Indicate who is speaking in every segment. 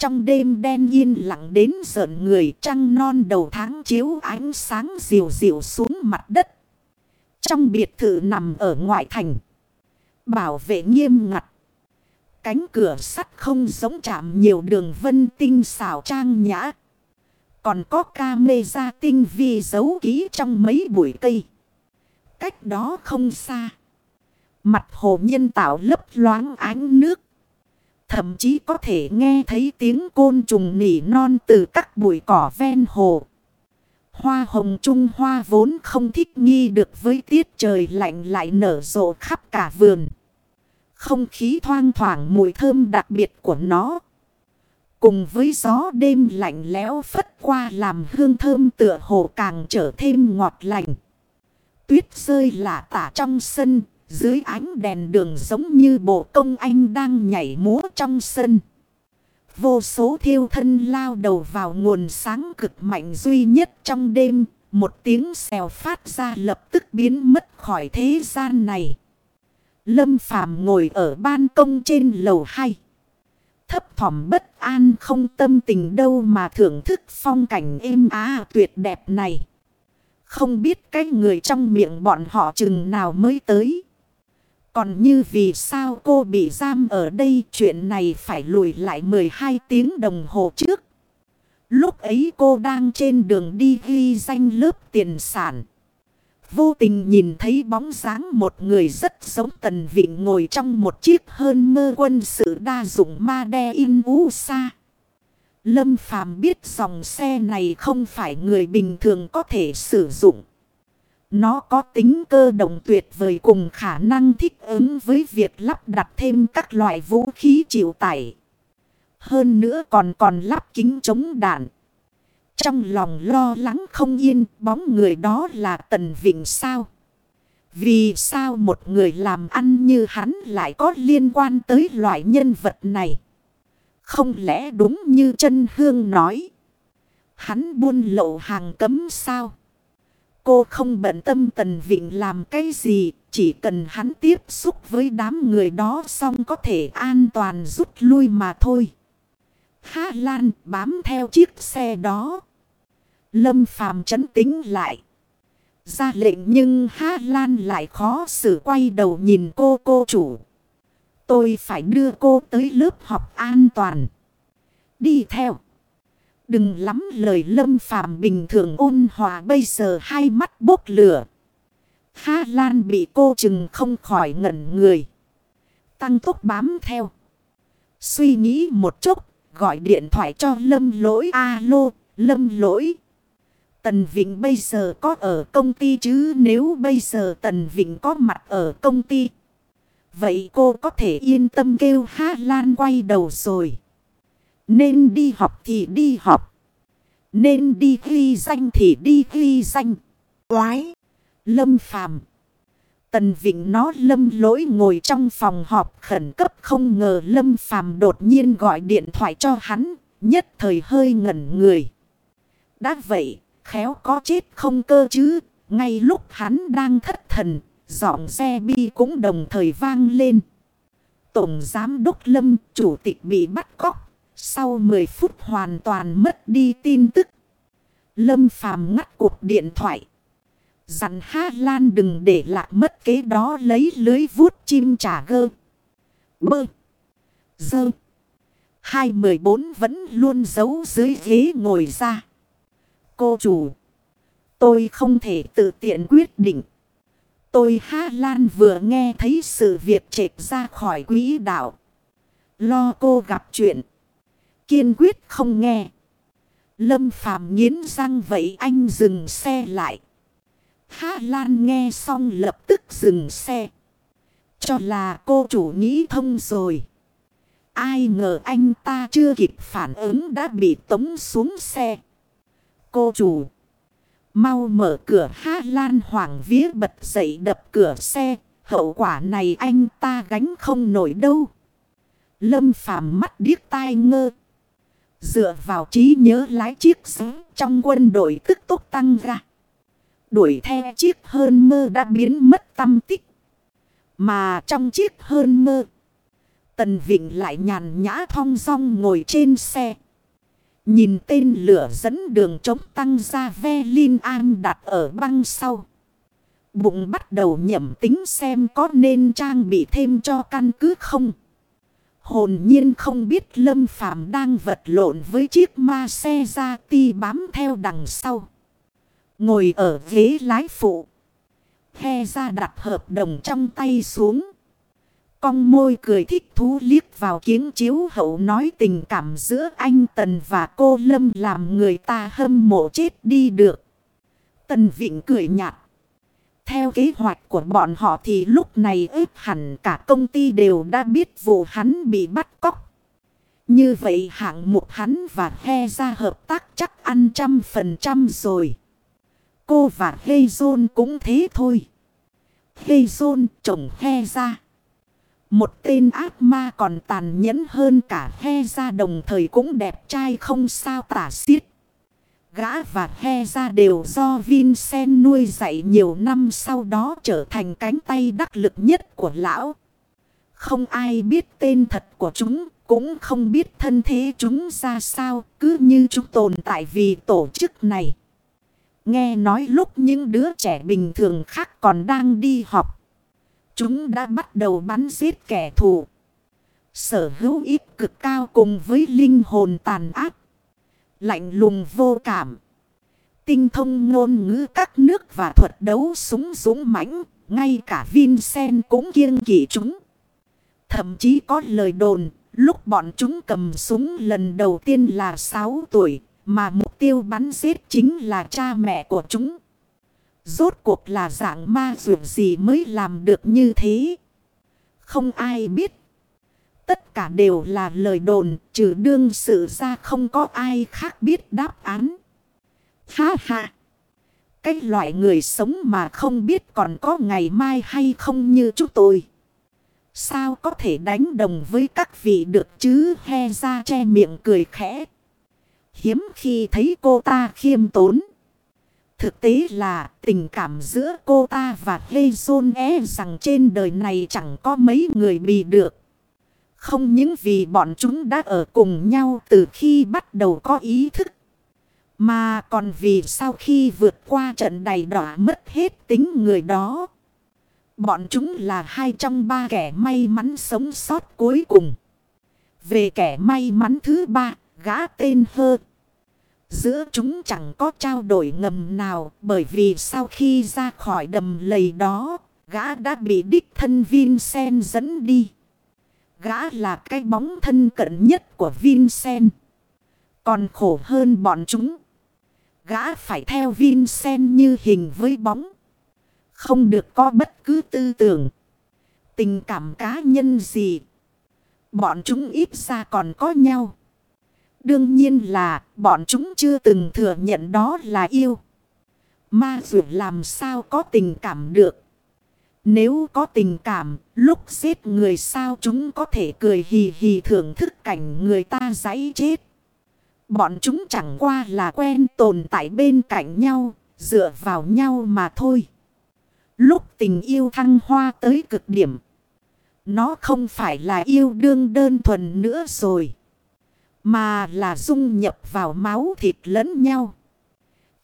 Speaker 1: Trong đêm đen yên lặng đến giận người, trăng non đầu tháng chiếu ánh sáng dịu dịu xuống mặt đất. Trong biệt thự nằm ở ngoại thành. Bảo vệ nghiêm ngặt. Cánh cửa sắt không giống chạm nhiều đường vân tinh xảo trang nhã. Còn có ca mê ra tinh vi giấu ký trong mấy bụi cây. Cách đó không xa. Mặt hồ nhân tạo lấp loáng ánh nước. Thậm chí có thể nghe thấy tiếng côn trùng nỉ non từ các bụi cỏ ven hồ. Hoa hồng trung hoa vốn không thích nghi được với tiết trời lạnh lại nở rộ khắp cả vườn. Không khí thoang thoảng mùi thơm đặc biệt của nó. Cùng với gió đêm lạnh lẽo phất qua làm hương thơm tựa hồ càng trở thêm ngọt lành. Tuyết rơi lạ tả trong sân, dưới ánh đèn đường giống như bộ công anh đang nhảy múa trong sân. Vô số thiêu thân lao đầu vào nguồn sáng cực mạnh duy nhất trong đêm. Một tiếng xèo phát ra lập tức biến mất khỏi thế gian này. Lâm Phàm ngồi ở ban công trên lầu 2. Thấp thỏm bất an không tâm tình đâu mà thưởng thức phong cảnh êm á tuyệt đẹp này. Không biết cái người trong miệng bọn họ chừng nào mới tới. Còn như vì sao cô bị giam ở đây, chuyện này phải lùi lại 12 tiếng đồng hồ trước. Lúc ấy cô đang trên đường đi ghi danh lớp tiền sản. Vô tình nhìn thấy bóng dáng một người rất giống Tần Vịnh ngồi trong một chiếc hơn mơ quân sự đa dụng ma đe in u xa. Lâm Phàm biết dòng xe này không phải người bình thường có thể sử dụng. Nó có tính cơ động tuyệt vời cùng khả năng thích ứng với việc lắp đặt thêm các loại vũ khí chịu tải. Hơn nữa còn còn lắp kính chống đạn. Trong lòng lo lắng không yên, bóng người đó là Tần Vịnh sao? Vì sao một người làm ăn như hắn lại có liên quan tới loại nhân vật này? Không lẽ đúng như chân hương nói? Hắn buôn lậu hàng cấm sao? Cô không bận tâm Tần Vịnh làm cái gì, chỉ cần hắn tiếp xúc với đám người đó xong có thể an toàn rút lui mà thôi. Hà Lan bám theo chiếc xe đó. Lâm Phàm chấn tính lại. Ra lệnh nhưng Hà Lan lại khó xử quay đầu nhìn cô cô chủ. Tôi phải đưa cô tới lớp học an toàn. Đi theo. Đừng lắm lời lâm phàm bình thường ôn hòa bây giờ hai mắt bốc lửa. Ha Lan bị cô chừng không khỏi ngẩn người. Tăng tốc bám theo. Suy nghĩ một chút, gọi điện thoại cho lâm lỗi alo, lâm lỗi. Tần Vịnh bây giờ có ở công ty chứ nếu bây giờ Tần Vịnh có mặt ở công ty. Vậy cô có thể yên tâm kêu Hà Lan quay đầu rồi. Nên đi học thì đi học. Nên đi ghi danh thì đi ghi danh. Quái. Lâm phàm. Tần Vịnh nó lâm lỗi ngồi trong phòng họp khẩn cấp không ngờ lâm phàm đột nhiên gọi điện thoại cho hắn. Nhất thời hơi ngẩn người. Đã vậy, khéo có chết không cơ chứ. Ngay lúc hắn đang thất thần, giọng xe bi cũng đồng thời vang lên. Tổng Giám Đốc Lâm, Chủ tịch bị bắt cóc. Sau 10 phút hoàn toàn mất đi tin tức. Lâm Phàm ngắt cuộc điện thoại. Dặn Hà Lan đừng để lạc mất kế đó lấy lưới vuốt chim trả gơ. Bơ. Dơ. Hai mười bốn vẫn luôn giấu dưới ghế ngồi ra. Cô chủ. Tôi không thể tự tiện quyết định. Tôi Hà Lan vừa nghe thấy sự việc trệch ra khỏi quỹ đạo. Lo cô gặp chuyện kiên quyết không nghe. Lâm Phàm nghiến răng vậy anh dừng xe lại. Hà Lan nghe xong lập tức dừng xe. Cho là cô chủ nghĩ thông rồi. Ai ngờ anh ta chưa kịp phản ứng đã bị tống xuống xe. Cô chủ. Mau mở cửa Hà Lan hoảng vía bật dậy đập cửa xe. Hậu quả này anh ta gánh không nổi đâu. Lâm Phàm mắt điếc tai ngơ. Dựa vào trí nhớ lái chiếc xe trong quân đội tức tốc tăng ra. Đuổi theo chiếc hơn mơ đã biến mất tâm tích. Mà trong chiếc hơn mơ. Tần Vịnh lại nhàn nhã thong song ngồi trên xe. Nhìn tên lửa dẫn đường chống tăng ra ve Linh An đặt ở băng sau. Bụng bắt đầu nhẩm tính xem có nên trang bị thêm cho căn cứ không. Hồn nhiên không biết Lâm Phàm đang vật lộn với chiếc ma xe ra ti bám theo đằng sau. Ngồi ở ghế lái phụ. He ra đặt hợp đồng trong tay xuống. Cong môi cười thích thú liếc vào kiếng chiếu hậu nói tình cảm giữa anh Tần và cô Lâm làm người ta hâm mộ chết đi được. Tần Vịnh cười nhạt. Theo kế hoạch của bọn họ thì lúc này ếp hẳn cả công ty đều đã biết vụ hắn bị bắt cóc. Như vậy hạng mục hắn và He ra hợp tác chắc ăn trăm phần trăm rồi. Cô và Hezon cũng thế thôi. Hezon chồng He ra. Một tên ác ma còn tàn nhẫn hơn cả He ra đồng thời cũng đẹp trai không sao tả xiết. Gã và He ra đều do Vincent nuôi dạy nhiều năm sau đó trở thành cánh tay đắc lực nhất của lão. Không ai biết tên thật của chúng, cũng không biết thân thế chúng ra sao, cứ như chúng tồn tại vì tổ chức này. Nghe nói lúc những đứa trẻ bình thường khác còn đang đi học. Chúng đã bắt đầu bắn giết kẻ thù. Sở hữu ít cực cao cùng với linh hồn tàn ác. Lạnh lùng vô cảm. Tinh thông ngôn ngữ các nước và thuật đấu súng dũng mãnh. Ngay cả Vincent cũng kiêng kỵ chúng. Thậm chí có lời đồn. Lúc bọn chúng cầm súng lần đầu tiên là 6 tuổi. Mà mục tiêu bắn giết chính là cha mẹ của chúng. Rốt cuộc là dạng ma dược gì mới làm được như thế. Không ai biết. Tất cả đều là lời đồn, trừ đương sự ra không có ai khác biết đáp án. Ha ha! Cái loại người sống mà không biết còn có ngày mai hay không như chúng tôi. Sao có thể đánh đồng với các vị được chứ he ra che miệng cười khẽ. Hiếm khi thấy cô ta khiêm tốn. Thực tế là tình cảm giữa cô ta và Lê Dôn e rằng trên đời này chẳng có mấy người bị được. Không những vì bọn chúng đã ở cùng nhau từ khi bắt đầu có ý thức. Mà còn vì sau khi vượt qua trận đầy đỏ mất hết tính người đó. Bọn chúng là hai trong ba kẻ may mắn sống sót cuối cùng. Về kẻ may mắn thứ ba, gã tên Hơ. Giữa chúng chẳng có trao đổi ngầm nào bởi vì sau khi ra khỏi đầm lầy đó, gã đã bị đích thân Vincent dẫn đi. Gã là cái bóng thân cận nhất của Vincent. Còn khổ hơn bọn chúng. Gã phải theo Vincent như hình với bóng. Không được có bất cứ tư tưởng. Tình cảm cá nhân gì. Bọn chúng ít ra còn có nhau. Đương nhiên là bọn chúng chưa từng thừa nhận đó là yêu. Ma dù làm sao có tình cảm được. Nếu có tình cảm, lúc giết người sao chúng có thể cười hì hì thưởng thức cảnh người ta giấy chết. Bọn chúng chẳng qua là quen tồn tại bên cạnh nhau, dựa vào nhau mà thôi. Lúc tình yêu thăng hoa tới cực điểm, nó không phải là yêu đương đơn thuần nữa rồi. Mà là dung nhập vào máu thịt lẫn nhau.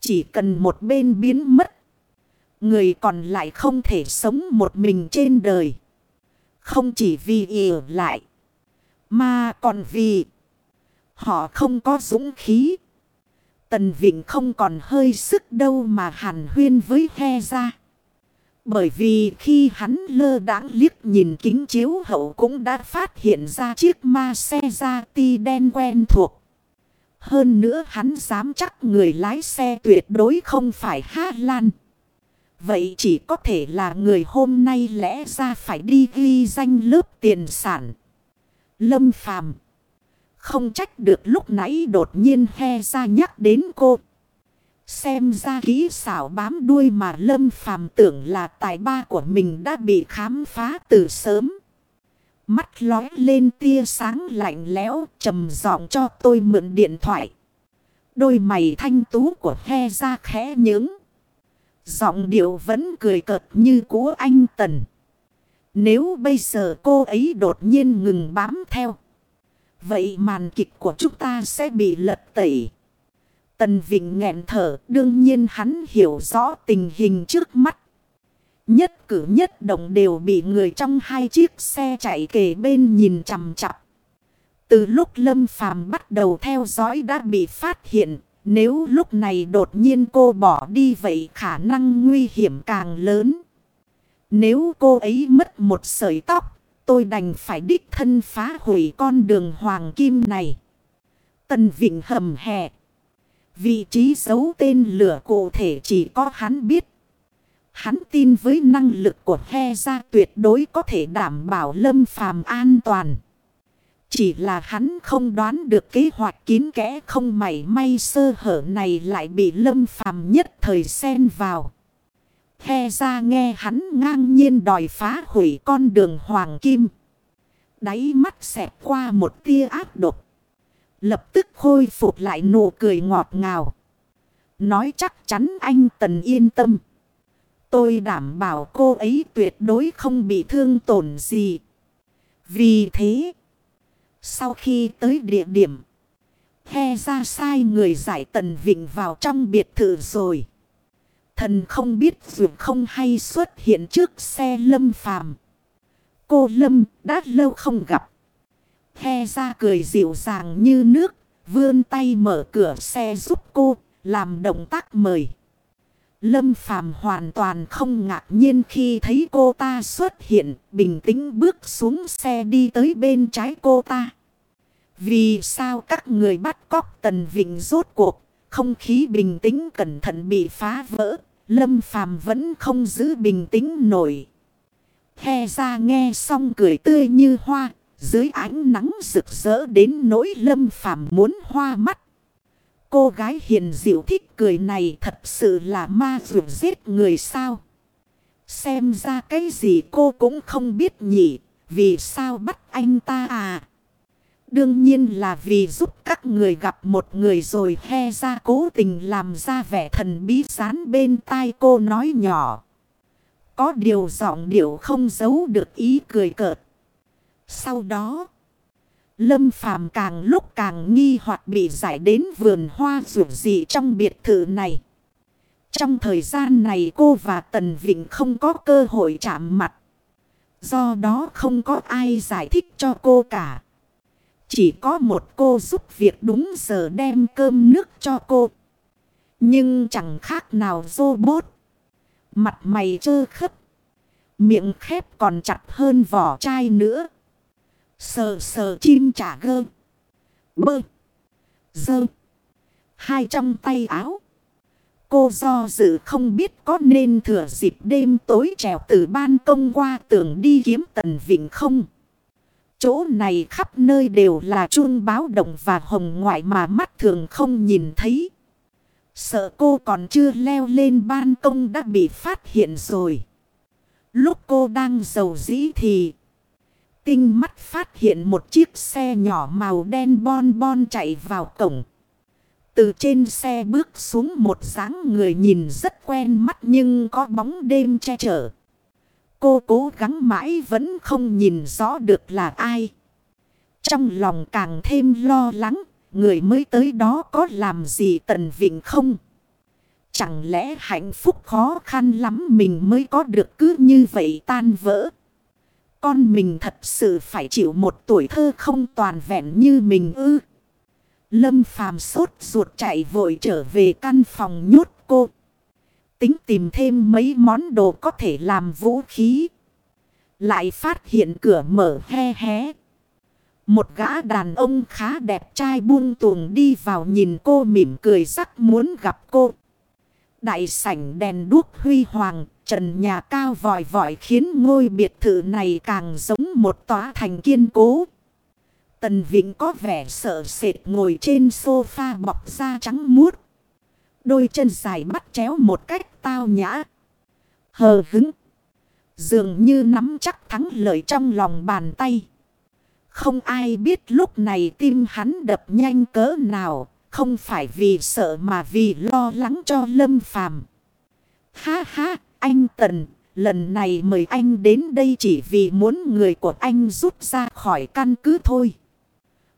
Speaker 1: Chỉ cần một bên biến mất. Người còn lại không thể sống một mình trên đời. Không chỉ vì ỉa lại. Mà còn vì họ không có dũng khí. Tần Vịnh không còn hơi sức đâu mà hàn huyên với he ra. Bởi vì khi hắn lơ đãng liếc nhìn kính chiếu hậu cũng đã phát hiện ra chiếc ma xe ra ti đen quen thuộc. Hơn nữa hắn dám chắc người lái xe tuyệt đối không phải Hát Lan. Vậy chỉ có thể là người hôm nay lẽ ra phải đi ghi danh lớp tiền sản. Lâm Phàm Không trách được lúc nãy đột nhiên he ra nhắc đến cô. Xem ra kỹ xảo bám đuôi mà Lâm Phàm tưởng là tài ba của mình đã bị khám phá từ sớm. Mắt lói lên tia sáng lạnh lẽo, trầm giọng cho tôi mượn điện thoại. Đôi mày thanh tú của he ra khẽ nhướng. Giọng điệu vẫn cười cợt như của anh Tần. Nếu bây giờ cô ấy đột nhiên ngừng bám theo. Vậy màn kịch của chúng ta sẽ bị lật tẩy. Tần Vịnh nghẹn thở, đương nhiên hắn hiểu rõ tình hình trước mắt. Nhất cử nhất động đều bị người trong hai chiếc xe chạy kề bên nhìn chằm chặp. Từ lúc Lâm Phàm bắt đầu theo dõi đã bị phát hiện. Nếu lúc này đột nhiên cô bỏ đi vậy khả năng nguy hiểm càng lớn. Nếu cô ấy mất một sợi tóc, tôi đành phải đích thân phá hủy con đường hoàng kim này. Tần Vịnh hầm hè. Vị trí giấu tên lửa cụ thể chỉ có hắn biết. Hắn tin với năng lực của he ra tuyệt đối có thể đảm bảo lâm phàm an toàn. Chỉ là hắn không đoán được kế hoạch kín kẽ không mảy may sơ hở này lại bị lâm phàm nhất thời xen vào. He ra nghe hắn ngang nhiên đòi phá hủy con đường hoàng kim. Đáy mắt xẹt qua một tia ác độc. Lập tức khôi phục lại nụ cười ngọt ngào. Nói chắc chắn anh Tần yên tâm. Tôi đảm bảo cô ấy tuyệt đối không bị thương tổn gì. Vì thế, sau khi tới địa điểm, He ra sai người giải Tần Vịnh vào trong biệt thự rồi. Thần không biết dù không hay xuất hiện trước xe lâm phàm. Cô Lâm đã lâu không gặp. He ra cười dịu dàng như nước. Vươn tay mở cửa xe giúp cô. Làm động tác mời. Lâm Phàm hoàn toàn không ngạc nhiên khi thấy cô ta xuất hiện. Bình tĩnh bước xuống xe đi tới bên trái cô ta. Vì sao các người bắt cóc Tần Vịnh rốt cuộc không khí bình tĩnh cẩn thận bị phá vỡ. Lâm Phàm vẫn không giữ bình tĩnh nổi. He ra nghe xong cười tươi như hoa. Dưới ánh nắng rực rỡ đến nỗi Lâm Phàm muốn hoa mắt. Cô gái hiền dịu thích cười này thật sự là ma dù giết người sao. Xem ra cái gì cô cũng không biết nhỉ. Vì sao bắt anh ta à? Đương nhiên là vì giúp các người gặp một người rồi he ra cố tình làm ra vẻ thần bí sán bên tai cô nói nhỏ. Có điều giọng điệu không giấu được ý cười cợt. Sau đó, Lâm Phàm càng lúc càng nghi hoặc bị giải đến vườn hoa rủ dị trong biệt thự này. Trong thời gian này cô và Tần Vịnh không có cơ hội chạm mặt. Do đó không có ai giải thích cho cô cả. Chỉ có một cô giúp việc đúng giờ đem cơm nước cho cô. Nhưng chẳng khác nào robot. Mặt mày trơ khất. Miệng khép còn chặt hơn vỏ chai nữa. Sờ sờ, chim trả gơ. Bơ. Dơ. Hai trong tay áo. Cô do dự không biết có nên thừa dịp đêm tối trèo từ ban công qua tường đi kiếm tần vịnh không. Chỗ này khắp nơi đều là chuông báo động và hồng ngoại mà mắt thường không nhìn thấy. Sợ cô còn chưa leo lên ban công đã bị phát hiện rồi. Lúc cô đang giàu dĩ thì... Tinh mắt phát hiện một chiếc xe nhỏ màu đen bon bon chạy vào cổng. Từ trên xe bước xuống một dáng người nhìn rất quen mắt nhưng có bóng đêm che chở. Cô cố gắng mãi vẫn không nhìn rõ được là ai. Trong lòng càng thêm lo lắng, người mới tới đó có làm gì tần vịnh không? Chẳng lẽ hạnh phúc khó khăn lắm mình mới có được cứ như vậy tan vỡ? Con mình thật sự phải chịu một tuổi thơ không toàn vẹn như mình ư. Lâm phàm sốt ruột chạy vội trở về căn phòng nhốt cô tính tìm thêm mấy món đồ có thể làm vũ khí. Lại phát hiện cửa mở he hé. Một gã đàn ông khá đẹp trai buông tuồng đi vào nhìn cô mỉm cười sắc muốn gặp cô. Đại sảnh đèn đuốc huy hoàng, trần nhà cao vòi vòi khiến ngôi biệt thự này càng giống một tòa thành kiên cố. Tần Vĩnh có vẻ sợ sệt ngồi trên sofa bọc da trắng muốt. Đôi chân dài bắt chéo một cách tao nhã. Hờ hứng. Dường như nắm chắc thắng lợi trong lòng bàn tay. Không ai biết lúc này tim hắn đập nhanh cỡ nào. Không phải vì sợ mà vì lo lắng cho lâm phàm. Ha ha, anh Tần, lần này mời anh đến đây chỉ vì muốn người của anh rút ra khỏi căn cứ thôi.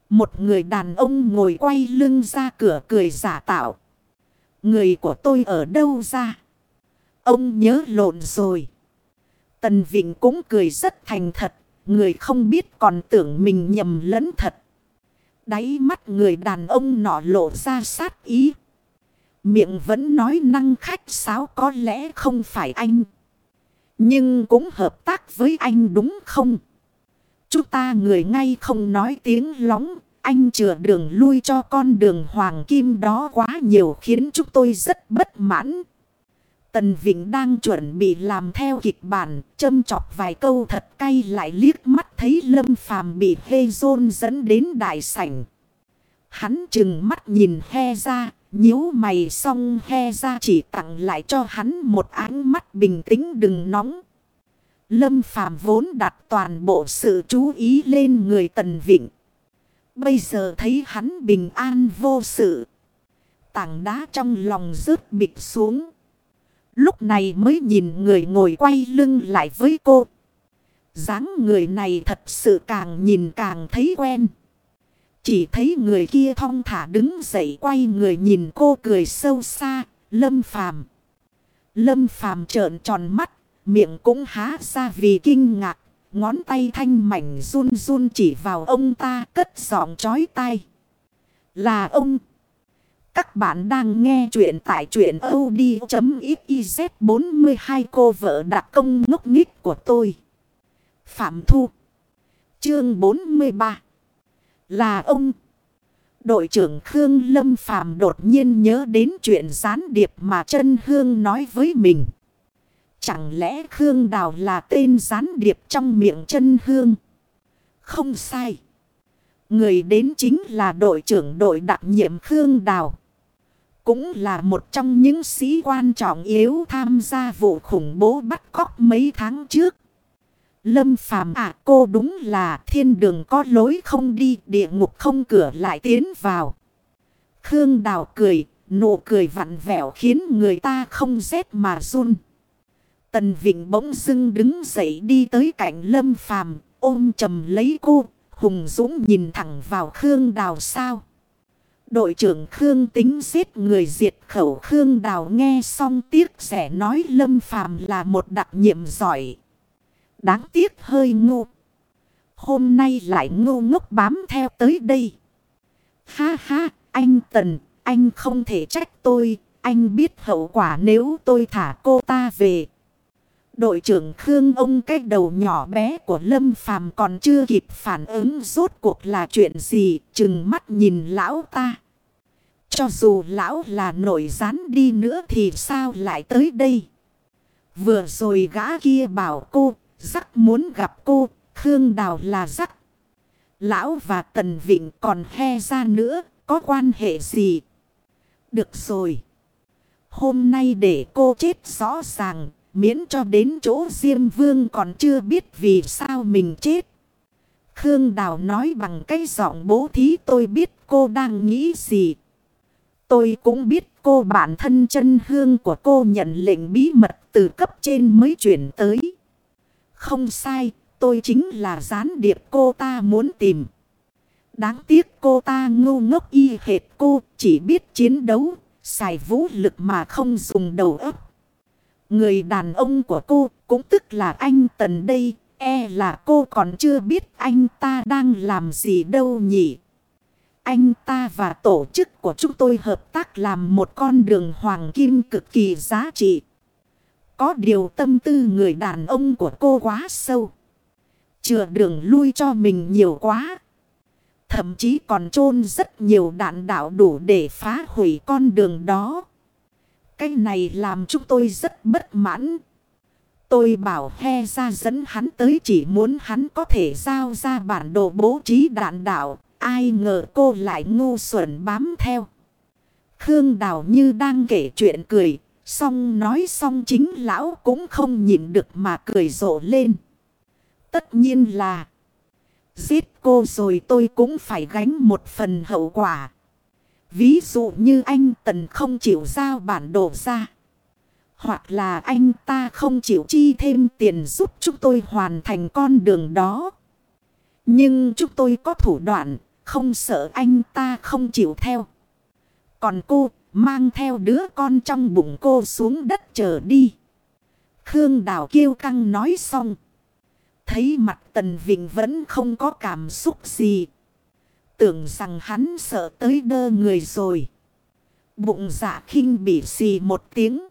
Speaker 1: Một người đàn ông ngồi quay lưng ra cửa cười giả tạo. Người của tôi ở đâu ra? Ông nhớ lộn rồi. Tần Vịnh cũng cười rất thành thật. Người không biết còn tưởng mình nhầm lẫn thật. Đáy mắt người đàn ông nọ lộ ra sát ý. Miệng vẫn nói năng khách sáo có lẽ không phải anh. Nhưng cũng hợp tác với anh đúng không? Chúng ta người ngay không nói tiếng lóng. Anh chừa đường lui cho con đường hoàng kim đó quá nhiều khiến chúng tôi rất bất mãn. Tần Vịnh đang chuẩn bị làm theo kịch bản, châm chọc vài câu thật cay lại liếc mắt thấy Lâm Phàm bị Hê Dôn dẫn đến đại sảnh. Hắn chừng mắt nhìn he ra, nhíu mày xong he ra chỉ tặng lại cho hắn một ánh mắt bình tĩnh đừng nóng. Lâm Phàm vốn đặt toàn bộ sự chú ý lên người Tần Vịnh. Bây giờ thấy hắn bình an vô sự. Tảng đá trong lòng rớt bịch xuống. Lúc này mới nhìn người ngồi quay lưng lại với cô. dáng người này thật sự càng nhìn càng thấy quen. Chỉ thấy người kia thong thả đứng dậy quay người nhìn cô cười sâu xa, lâm phàm. Lâm phàm trợn tròn mắt, miệng cũng há ra vì kinh ngạc, ngón tay thanh mảnh run run chỉ vào ông ta cất giọng chói tai. Là ông. Các bạn đang nghe chuyện tại chuyện od.xyz 42 cô vợ đặc công ngốc nghích của tôi. Phạm Thu. Chương 43. Là ông. Đội trưởng Khương Lâm Phàm đột nhiên nhớ đến chuyện gián điệp mà Trân Hương nói với mình. Chẳng lẽ Khương Đào là tên gián điệp trong miệng Trân Hương? Không sai. Người đến chính là đội trưởng đội đặc nhiệm Khương Đào. Cũng là một trong những sĩ quan trọng yếu tham gia vụ khủng bố bắt cóc mấy tháng trước. Lâm phàm à cô đúng là thiên đường có lối không đi địa ngục không cửa lại tiến vào. Khương Đào cười, nụ cười vặn vẹo khiến người ta không rét mà run. Tần Vịnh bỗng dưng đứng dậy đi tới cạnh Lâm phàm, ôm chầm lấy cô, hùng dũng nhìn thẳng vào Khương Đào sao. Đội trưởng Khương tính giết người diệt khẩu Khương Đào nghe xong tiếc sẽ nói Lâm phàm là một đặc nhiệm giỏi. Đáng tiếc hơi ngu. Hôm nay lại ngu ngốc bám theo tới đây. Ha ha, anh Tần, anh không thể trách tôi. Anh biết hậu quả nếu tôi thả cô ta về. Đội trưởng Khương ông cái đầu nhỏ bé của Lâm Phàm còn chưa kịp phản ứng rốt cuộc là chuyện gì, chừng mắt nhìn lão ta. Cho dù lão là nổi rán đi nữa thì sao lại tới đây? Vừa rồi gã kia bảo cô Rắc muốn gặp cô, Khương Đào là rắc. Lão và Tần Vịnh còn he ra nữa, có quan hệ gì? Được rồi. Hôm nay để cô chết rõ ràng, miễn cho đến chỗ Diêm Vương còn chưa biết vì sao mình chết. Khương Đào nói bằng cái giọng bố thí tôi biết cô đang nghĩ gì. Tôi cũng biết cô bản thân chân hương của cô nhận lệnh bí mật từ cấp trên mới chuyển tới. Không sai, tôi chính là gián điệp cô ta muốn tìm. Đáng tiếc cô ta ngu ngốc y hệt cô, chỉ biết chiến đấu, xài vũ lực mà không dùng đầu óc. Người đàn ông của cô cũng tức là anh Tần đây, e là cô còn chưa biết anh ta đang làm gì đâu nhỉ. Anh ta và tổ chức của chúng tôi hợp tác làm một con đường hoàng kim cực kỳ giá trị. Có điều tâm tư người đàn ông của cô quá sâu. Chừa đường lui cho mình nhiều quá. Thậm chí còn chôn rất nhiều đạn đạo đủ để phá hủy con đường đó. Cái này làm chúng tôi rất bất mãn. Tôi bảo he ra dẫn hắn tới chỉ muốn hắn có thể giao ra bản đồ bố trí đạn đạo. Ai ngờ cô lại ngu xuẩn bám theo. Khương Đào như đang kể chuyện cười, Xong nói xong chính lão cũng không nhịn được mà cười rộ lên. Tất nhiên là giết cô rồi tôi cũng phải gánh một phần hậu quả. Ví dụ như anh Tần không chịu giao bản đồ ra. Hoặc là anh ta không chịu chi thêm tiền giúp chúng tôi hoàn thành con đường đó. Nhưng chúng tôi có thủ đoạn, không sợ anh ta không chịu theo. Còn cô, mang theo đứa con trong bụng cô xuống đất chờ đi. Khương Đào kêu căng nói xong. Thấy mặt Tần Vịnh vẫn không có cảm xúc gì. Tưởng rằng hắn sợ tới đơ người rồi. Bụng dạ khinh bị xì một tiếng.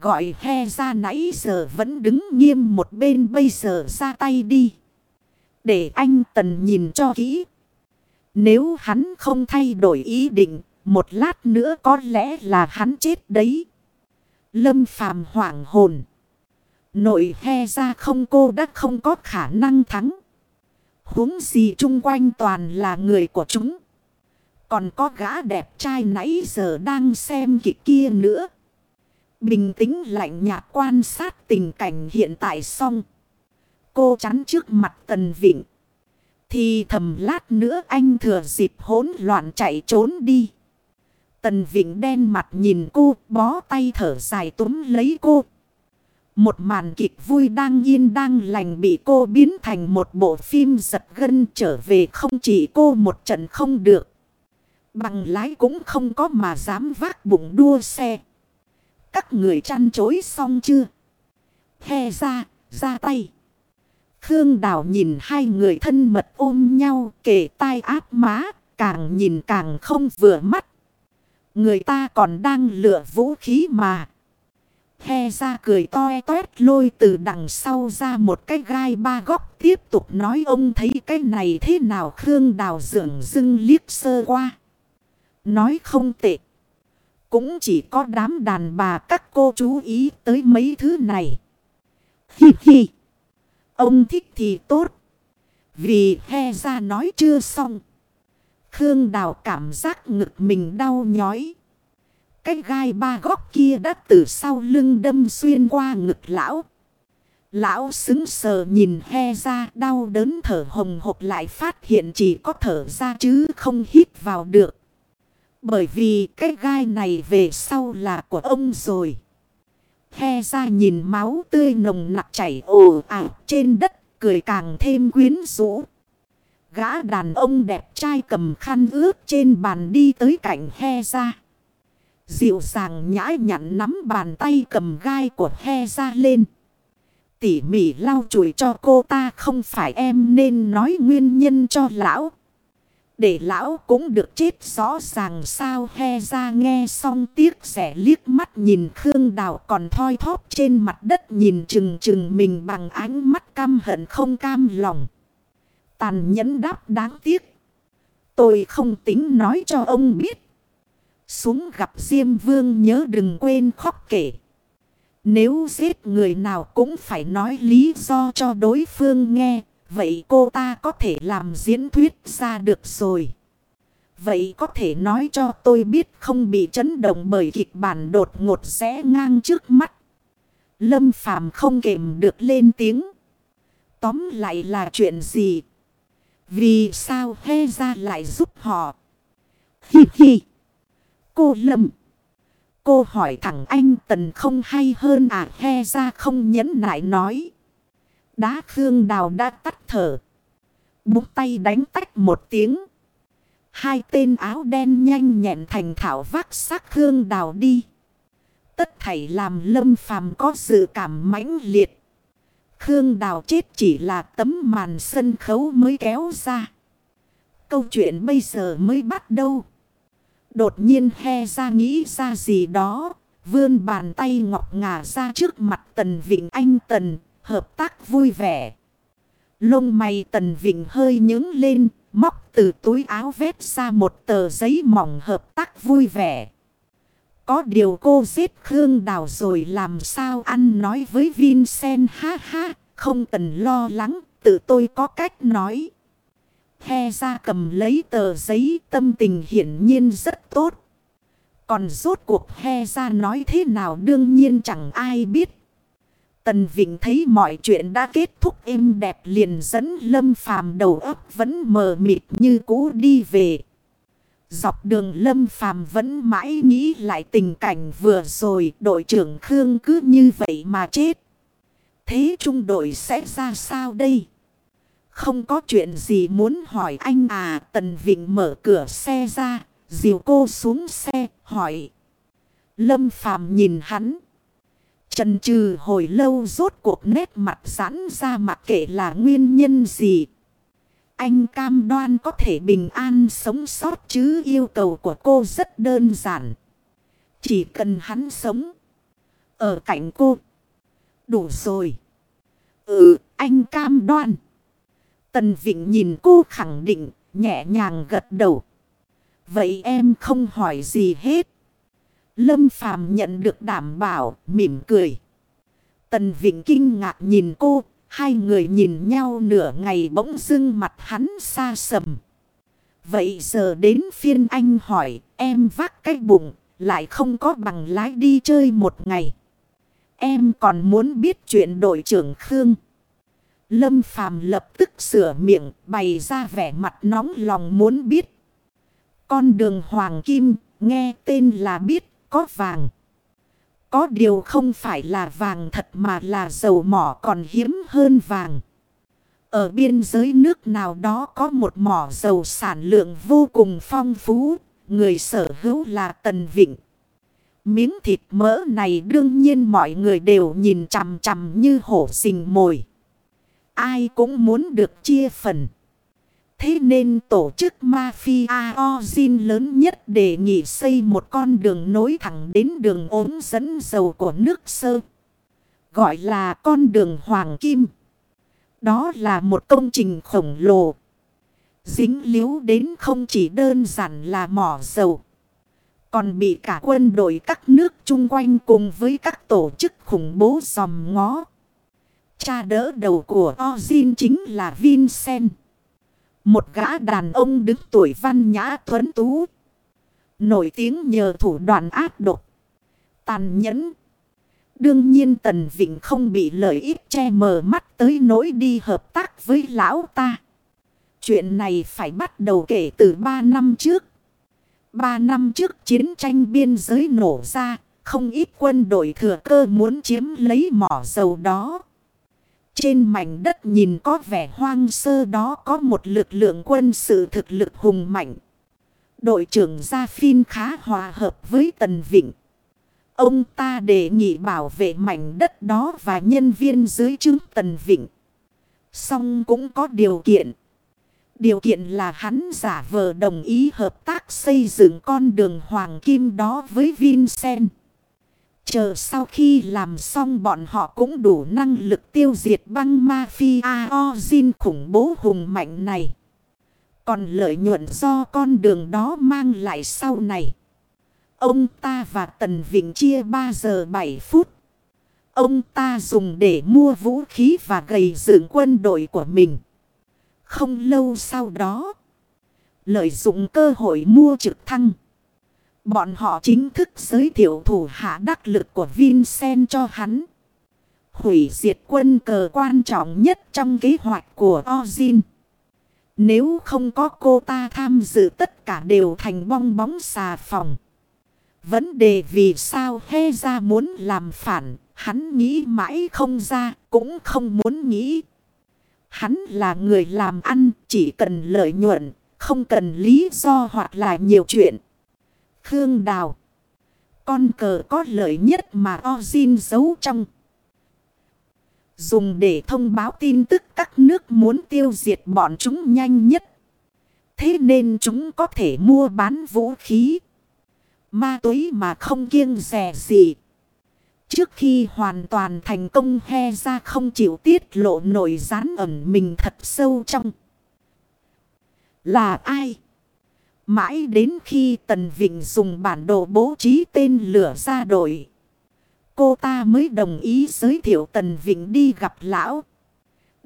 Speaker 1: Gọi he ra nãy giờ vẫn đứng nghiêm một bên bây giờ ra tay đi. Để anh Tần nhìn cho kỹ. Nếu hắn không thay đổi ý định, một lát nữa có lẽ là hắn chết đấy. Lâm phàm hoảng hồn. Nội he ra không cô đã không có khả năng thắng. huống gì chung quanh toàn là người của chúng. Còn có gã đẹp trai nãy giờ đang xem kịch kia nữa. Bình tĩnh lạnh nhạt quan sát tình cảnh hiện tại xong. Cô chắn trước mặt Tần Vịnh. Thì thầm lát nữa anh thừa dịp hỗn loạn chạy trốn đi. Tần Vịnh đen mặt nhìn cô, bó tay thở dài túm lấy cô. Một màn kịch vui đang yên đang lành bị cô biến thành một bộ phim giật gân trở về không chỉ cô một trận không được. Bằng lái cũng không có mà dám vác bụng đua xe. Các người chăn chối xong chưa? He ra, ra tay. Khương Đào nhìn hai người thân mật ôm nhau kể tai áp má, càng nhìn càng không vừa mắt. Người ta còn đang lựa vũ khí mà. He ra cười toe toét lôi từ đằng sau ra một cái gai ba góc tiếp tục nói ông thấy cái này thế nào Khương Đào dưỡng dưng liếc sơ qua. Nói không tệ. Cũng chỉ có đám đàn bà các cô chú ý tới mấy thứ này. Hi hi. Ông thích thì tốt. Vì he ra nói chưa xong. Khương Đào cảm giác ngực mình đau nhói. Cái gai ba góc kia đã từ sau lưng đâm xuyên qua ngực lão. Lão xứng sờ nhìn he ra đau đớn thở hồng hộc lại phát hiện chỉ có thở ra chứ không hít vào được. Bởi vì cái gai này về sau là của ông rồi. He ra nhìn máu tươi nồng nặc chảy ồ ạt trên đất, cười càng thêm quyến rũ. Gã đàn ông đẹp trai cầm khăn ướt trên bàn đi tới cạnh he ra. Dịu dàng nhãi nhặn nắm bàn tay cầm gai của he ra lên. Tỉ mỉ lau chùi cho cô ta không phải em nên nói nguyên nhân cho lão. Để lão cũng được chết rõ ràng sao he ra nghe xong tiếc rẻ liếc mắt nhìn Khương Đào còn thoi thóp trên mặt đất nhìn chừng chừng mình bằng ánh mắt căm hận không cam lòng. Tàn nhẫn đáp đáng tiếc. Tôi không tính nói cho ông biết. Xuống gặp Diêm Vương nhớ đừng quên khóc kể. Nếu giết người nào cũng phải nói lý do cho đối phương nghe. Vậy cô ta có thể làm diễn thuyết ra được rồi. Vậy có thể nói cho tôi biết không bị chấn động bởi kịch bản đột ngột rẽ ngang trước mắt. Lâm Phàm không kềm được lên tiếng. Tóm lại là chuyện gì? Vì sao he ra lại giúp họ? Hi hi. Cô Lâm. Cô hỏi thẳng anh Tần không hay hơn à he ra không nhẫn nại nói. Đá Khương Đào đã tắt thở. Búng tay đánh tách một tiếng. Hai tên áo đen nhanh nhẹn thành thảo vác xác Khương Đào đi. Tất thảy làm lâm phàm có sự cảm mãnh liệt. Khương Đào chết chỉ là tấm màn sân khấu mới kéo ra. Câu chuyện bây giờ mới bắt đầu. Đột nhiên he ra nghĩ ra gì đó. Vươn bàn tay ngọc ngà ra trước mặt Tần Vịnh Anh Tần. Hợp tác vui vẻ. Lông mày Tần Vịnh hơi nhướng lên. Móc từ túi áo vét ra một tờ giấy mỏng hợp tác vui vẻ. Có điều cô giết Khương Đào rồi làm sao ăn nói với Vincent ha ha. Không cần lo lắng, tự tôi có cách nói. He ra cầm lấy tờ giấy tâm tình hiển nhiên rất tốt. Còn rốt cuộc he ra nói thế nào đương nhiên chẳng ai biết. Tần Vịnh thấy mọi chuyện đã kết thúc êm đẹp liền dẫn lâm phàm đầu óc vẫn mờ mịt như cũ đi về. Dọc đường Lâm Phàm vẫn mãi nghĩ lại tình cảnh vừa rồi, đội trưởng Khương cứ như vậy mà chết. Thế trung đội sẽ ra sao đây? Không có chuyện gì muốn hỏi anh à. Tần Vịnh mở cửa xe ra. Dìu cô xuống xe, hỏi. Lâm Phàm nhìn hắn. Trần trừ hồi lâu rốt cuộc nét mặt giãn ra mặc kệ là nguyên nhân gì. Anh cam đoan có thể bình an sống sót chứ yêu cầu của cô rất đơn giản. Chỉ cần hắn sống. Ở cạnh cô. Đủ rồi. Ừ, anh cam đoan. Tần Vịnh nhìn cô khẳng định, nhẹ nhàng gật đầu. Vậy em không hỏi gì hết. Lâm Phàm nhận được đảm bảo, mỉm cười. Tần Vịnh kinh ngạc nhìn cô, hai người nhìn nhau nửa ngày bỗng dưng mặt hắn xa sầm. Vậy giờ đến phiên anh hỏi, em vác cái bụng, lại không có bằng lái đi chơi một ngày. Em còn muốn biết chuyện đội trưởng Khương. Lâm Phàm lập tức sửa miệng, bày ra vẻ mặt nóng lòng muốn biết. Con đường Hoàng Kim, nghe tên là biết, có vàng. Có điều không phải là vàng thật mà là dầu mỏ còn hiếm hơn vàng. Ở biên giới nước nào đó có một mỏ dầu sản lượng vô cùng phong phú, người sở hữu là Tần Vịnh. Miếng thịt mỡ này đương nhiên mọi người đều nhìn chằm chằm như hổ rình mồi. Ai cũng muốn được chia phần. Thế nên tổ chức Mafia Ozin lớn nhất đề nghị xây một con đường nối thẳng đến đường ốm dẫn dầu của nước sơ. Gọi là con đường Hoàng Kim. Đó là một công trình khổng lồ. Dính líu đến không chỉ đơn giản là mỏ dầu. Còn bị cả quân đội các nước chung quanh cùng với các tổ chức khủng bố dòm ngó. Cha đỡ đầu của Ozin chính là Vincent. Một gã đàn ông đứng tuổi văn nhã thuấn tú. Nổi tiếng nhờ thủ đoạn ác độc. Tàn nhẫn. Đương nhiên Tần Vịnh không bị lợi ích che mờ mắt tới nỗi đi hợp tác với lão ta. Chuyện này phải bắt đầu kể từ 3 năm trước. 3 năm trước chiến tranh biên giới nổ ra, không ít quân đội thừa cơ muốn chiếm lấy mỏ dầu đó. Trên mảnh đất nhìn có vẻ hoang sơ đó có một lực lượng quân sự thực lực hùng mạnh. Đội trưởng Gia Phin khá hòa hợp với Tần Vịnh. Ông ta đề nghị bảo vệ mảnh đất đó và nhân viên dưới chứng Tần Vịnh. Xong cũng có điều kiện. Điều kiện là hắn giả vờ đồng ý hợp tác xây dựng con đường Hoàng Kim đó với Vincent. Chờ sau khi làm xong bọn họ cũng đủ năng lực tiêu diệt băng mafia Ozin khủng bố hùng mạnh này. Còn lợi nhuận do con đường đó mang lại sau này. Ông ta và Tần Vịnh chia 3 giờ 7 phút. Ông ta dùng để mua vũ khí và gầy dựng quân đội của mình. Không lâu sau đó, lợi dụng cơ hội mua trực thăng. Bọn họ chính thức giới thiệu thủ hạ đắc lực của Vincent cho hắn. Hủy diệt quân cờ quan trọng nhất trong kế hoạch của Ozin. Nếu không có cô ta tham dự tất cả đều thành bong bóng xà phòng. Vấn đề vì sao he ra muốn làm phản, hắn nghĩ mãi không ra, cũng không muốn nghĩ. Hắn là người làm ăn, chỉ cần lợi nhuận, không cần lý do hoặc là nhiều chuyện. Khương Đào. Con cờ có lợi nhất mà Ozin giấu trong. Dùng để thông báo tin tức các nước muốn tiêu diệt bọn chúng nhanh nhất. Thế nên chúng có thể mua bán vũ khí. Ma túy mà không kiêng rẻ gì. Trước khi hoàn toàn thành công he ra không chịu tiết lộ nổi rán ẩn mình thật sâu trong. Là ai? Mãi đến khi Tần Vịnh dùng bản đồ bố trí tên lửa ra đội. Cô ta mới đồng ý giới thiệu Tần Vịnh đi gặp lão.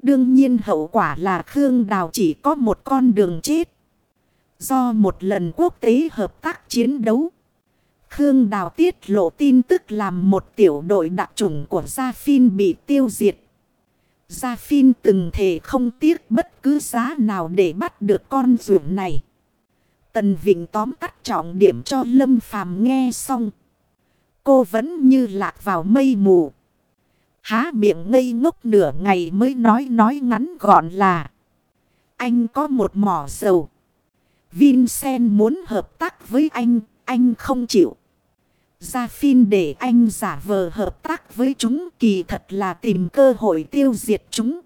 Speaker 1: Đương nhiên hậu quả là Khương Đào chỉ có một con đường chết. Do một lần quốc tế hợp tác chiến đấu. Khương Đào tiết lộ tin tức làm một tiểu đội đặc trùng của Gia Phin bị tiêu diệt. Gia Phin từng thể không tiếc bất cứ giá nào để bắt được con ruộng này. Tần Vịnh tóm tắt trọng điểm cho Lâm Phàm nghe xong. Cô vẫn như lạc vào mây mù. Há miệng ngây ngốc nửa ngày mới nói nói ngắn gọn là. Anh có một mỏ dầu. Vincent muốn hợp tác với anh, anh không chịu. Ra phim để anh giả vờ hợp tác với chúng kỳ thật là tìm cơ hội tiêu diệt chúng.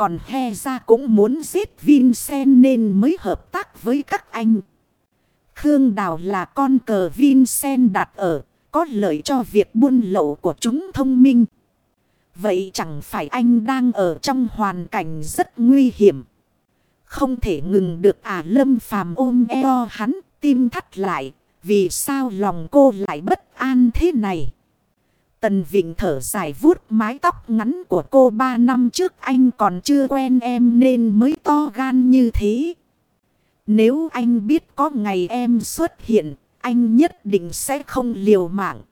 Speaker 1: Còn he ra cũng muốn giết Vincent nên mới hợp tác với các anh. Khương Đào là con cờ Vincent đặt ở, có lợi cho việc buôn lậu của chúng thông minh. Vậy chẳng phải anh đang ở trong hoàn cảnh rất nguy hiểm. Không thể ngừng được à lâm phàm ôm eo hắn, tim thắt lại. Vì sao lòng cô lại bất an thế này? Tần Vịnh thở dài vuốt mái tóc ngắn của cô ba năm trước anh còn chưa quen em nên mới to gan như thế. Nếu anh biết có ngày em xuất hiện, anh nhất định sẽ không liều mạng.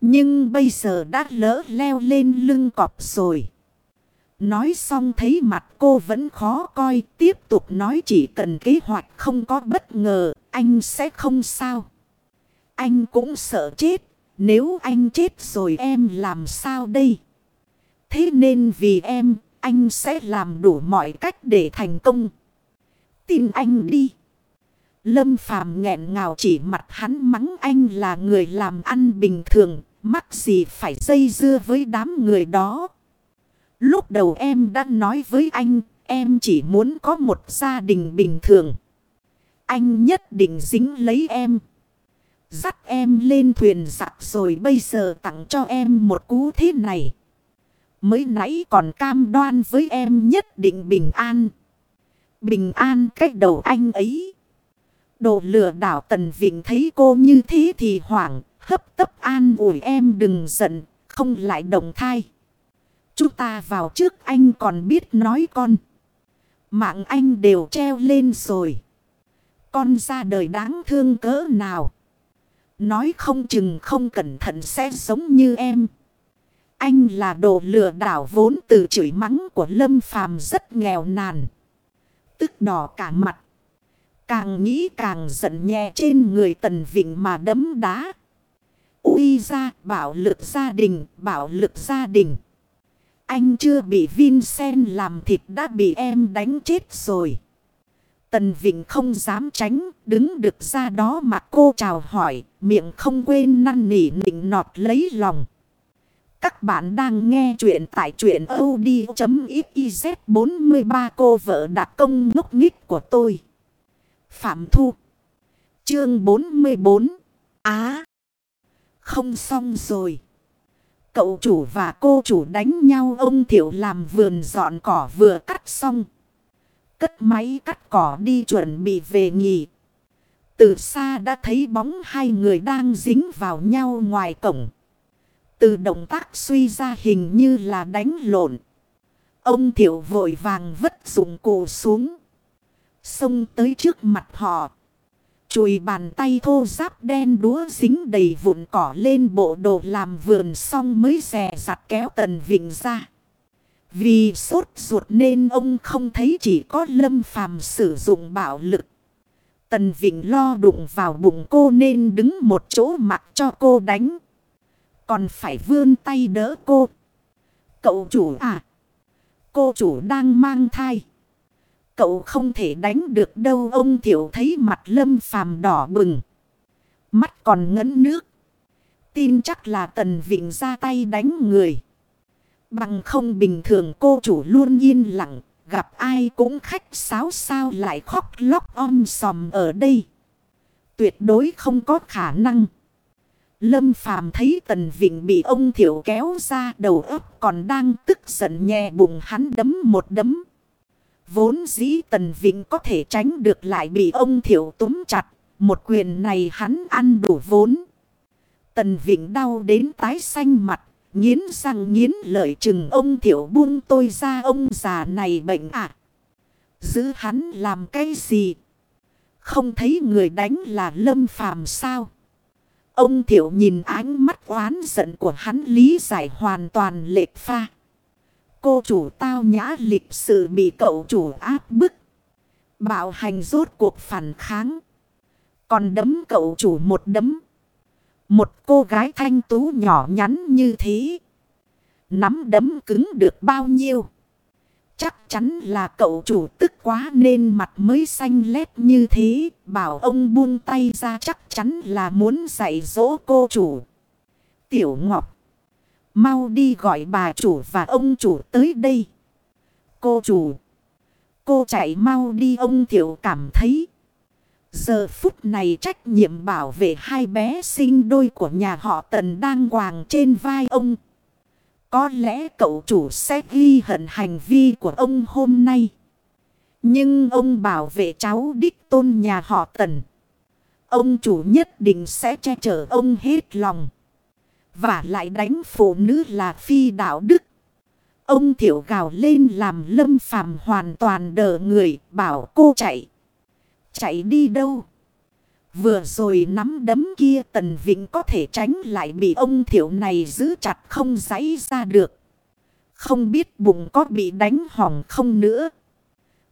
Speaker 1: Nhưng bây giờ đã lỡ leo lên lưng cọp rồi. Nói xong thấy mặt cô vẫn khó coi. Tiếp tục nói chỉ cần kế hoạch không có bất ngờ. Anh sẽ không sao. Anh cũng sợ chết. Nếu anh chết rồi em làm sao đây? Thế nên vì em, anh sẽ làm đủ mọi cách để thành công. Tin anh đi. Lâm Phàm nghẹn ngào chỉ mặt hắn mắng anh là người làm ăn bình thường, mắc gì phải dây dưa với đám người đó. Lúc đầu em đã nói với anh, em chỉ muốn có một gia đình bình thường. Anh nhất định dính lấy em. Dắt em lên thuyền giặc rồi bây giờ tặng cho em một cú thế này. Mới nãy còn cam đoan với em nhất định bình an. Bình an cách đầu anh ấy. Đồ lừa đảo Tần Vịnh thấy cô như thế thì hoảng, hấp tấp an ủi em đừng giận, không lại đồng thai. Chúng ta vào trước anh còn biết nói con. Mạng anh đều treo lên rồi. Con ra đời đáng thương cỡ nào. Nói không chừng không cẩn thận sẽ giống như em. Anh là đồ lừa đảo vốn từ chửi mắng của Lâm Phàm rất nghèo nàn. Tức đỏ cả mặt. Càng nghĩ càng giận nhẹ trên người Tần Vịnh mà đấm đá. Uy ra bảo lực gia đình, bảo lực gia đình. Anh chưa bị Vincent làm thịt đã bị em đánh chết rồi. Tần Vịnh không dám tránh, đứng được ra đó mà cô chào hỏi, miệng không quên năn nỉ nịnh nọt lấy lòng. Các bạn đang nghe chuyện tại chuyện od.xyz 43 cô vợ đặc công ngốc nghích của tôi. Phạm Thu Chương 44 Á Không xong rồi. Cậu chủ và cô chủ đánh nhau ông Thiểu làm vườn dọn cỏ vừa cắt xong. Cất máy cắt cỏ đi chuẩn bị về nghỉ. Từ xa đã thấy bóng hai người đang dính vào nhau ngoài cổng. Từ động tác suy ra hình như là đánh lộn. Ông thiểu vội vàng vất dụng cụ xuống. Xông tới trước mặt họ. Chùi bàn tay thô giáp đen đúa dính đầy vụn cỏ lên bộ đồ làm vườn xong mới xè giặt kéo tần vịnh ra. Vì sốt ruột nên ông không thấy chỉ có lâm phàm sử dụng bạo lực. Tần Vịnh lo đụng vào bụng cô nên đứng một chỗ mặt cho cô đánh. Còn phải vươn tay đỡ cô. Cậu chủ à? Cô chủ đang mang thai. Cậu không thể đánh được đâu, ông thiểu thấy mặt lâm phàm đỏ bừng. Mắt còn ngấn nước. Tin chắc là Tần Vịnh ra tay đánh người. Bằng không bình thường cô chủ luôn yên lặng. Gặp ai cũng khách sáo sao lại khóc lóc om sòm ở đây. Tuyệt đối không có khả năng. Lâm Phàm thấy Tần Vịnh bị ông Thiểu kéo ra đầu óc còn đang tức giận nhẹ bụng hắn đấm một đấm. Vốn dĩ Tần Vịnh có thể tránh được lại bị ông Thiểu túm chặt. Một quyền này hắn ăn đủ vốn. Tần Vịnh đau đến tái xanh mặt. Nghiến răng nghiến lợi chừng ông Thiểu buông tôi ra ông già này bệnh à. Giữ hắn làm cái gì? Không thấy người đánh là lâm phàm sao? Ông thiểu nhìn ánh mắt oán giận của hắn lý giải hoàn toàn lệch pha. Cô chủ tao nhã lịch sự bị cậu chủ áp bức. Bạo hành rốt cuộc phản kháng. Còn đấm cậu chủ một đấm. Một cô gái thanh tú nhỏ nhắn như thế. Nắm đấm cứng được bao nhiêu. Chắc chắn là cậu chủ tức quá nên mặt mới xanh lét như thế. Bảo ông buông tay ra chắc chắn là muốn dạy dỗ cô chủ. Tiểu Ngọc. Mau đi gọi bà chủ và ông chủ tới đây. Cô chủ. Cô chạy mau đi, ông Tiểu cảm thấy. Giờ phút này trách nhiệm bảo vệ hai bé sinh đôi của nhà họ Tần đang quàng trên vai ông. Có lẽ cậu chủ sẽ ghi hận hành vi của ông hôm nay. Nhưng ông bảo vệ cháu đích tôn nhà họ Tần. Ông chủ nhất định sẽ che chở ông hết lòng. Và lại đánh phụ nữ là phi đạo đức. Ông thiểu gào lên làm lâm phàm hoàn toàn đờ người, bảo cô chạy. Chạy đi đâu? Vừa rồi nắm đấm kia tần vĩnh có thể tránh lại bị ông thiểu này giữ chặt không giấy ra được. Không biết bụng có bị đánh hỏng không nữa.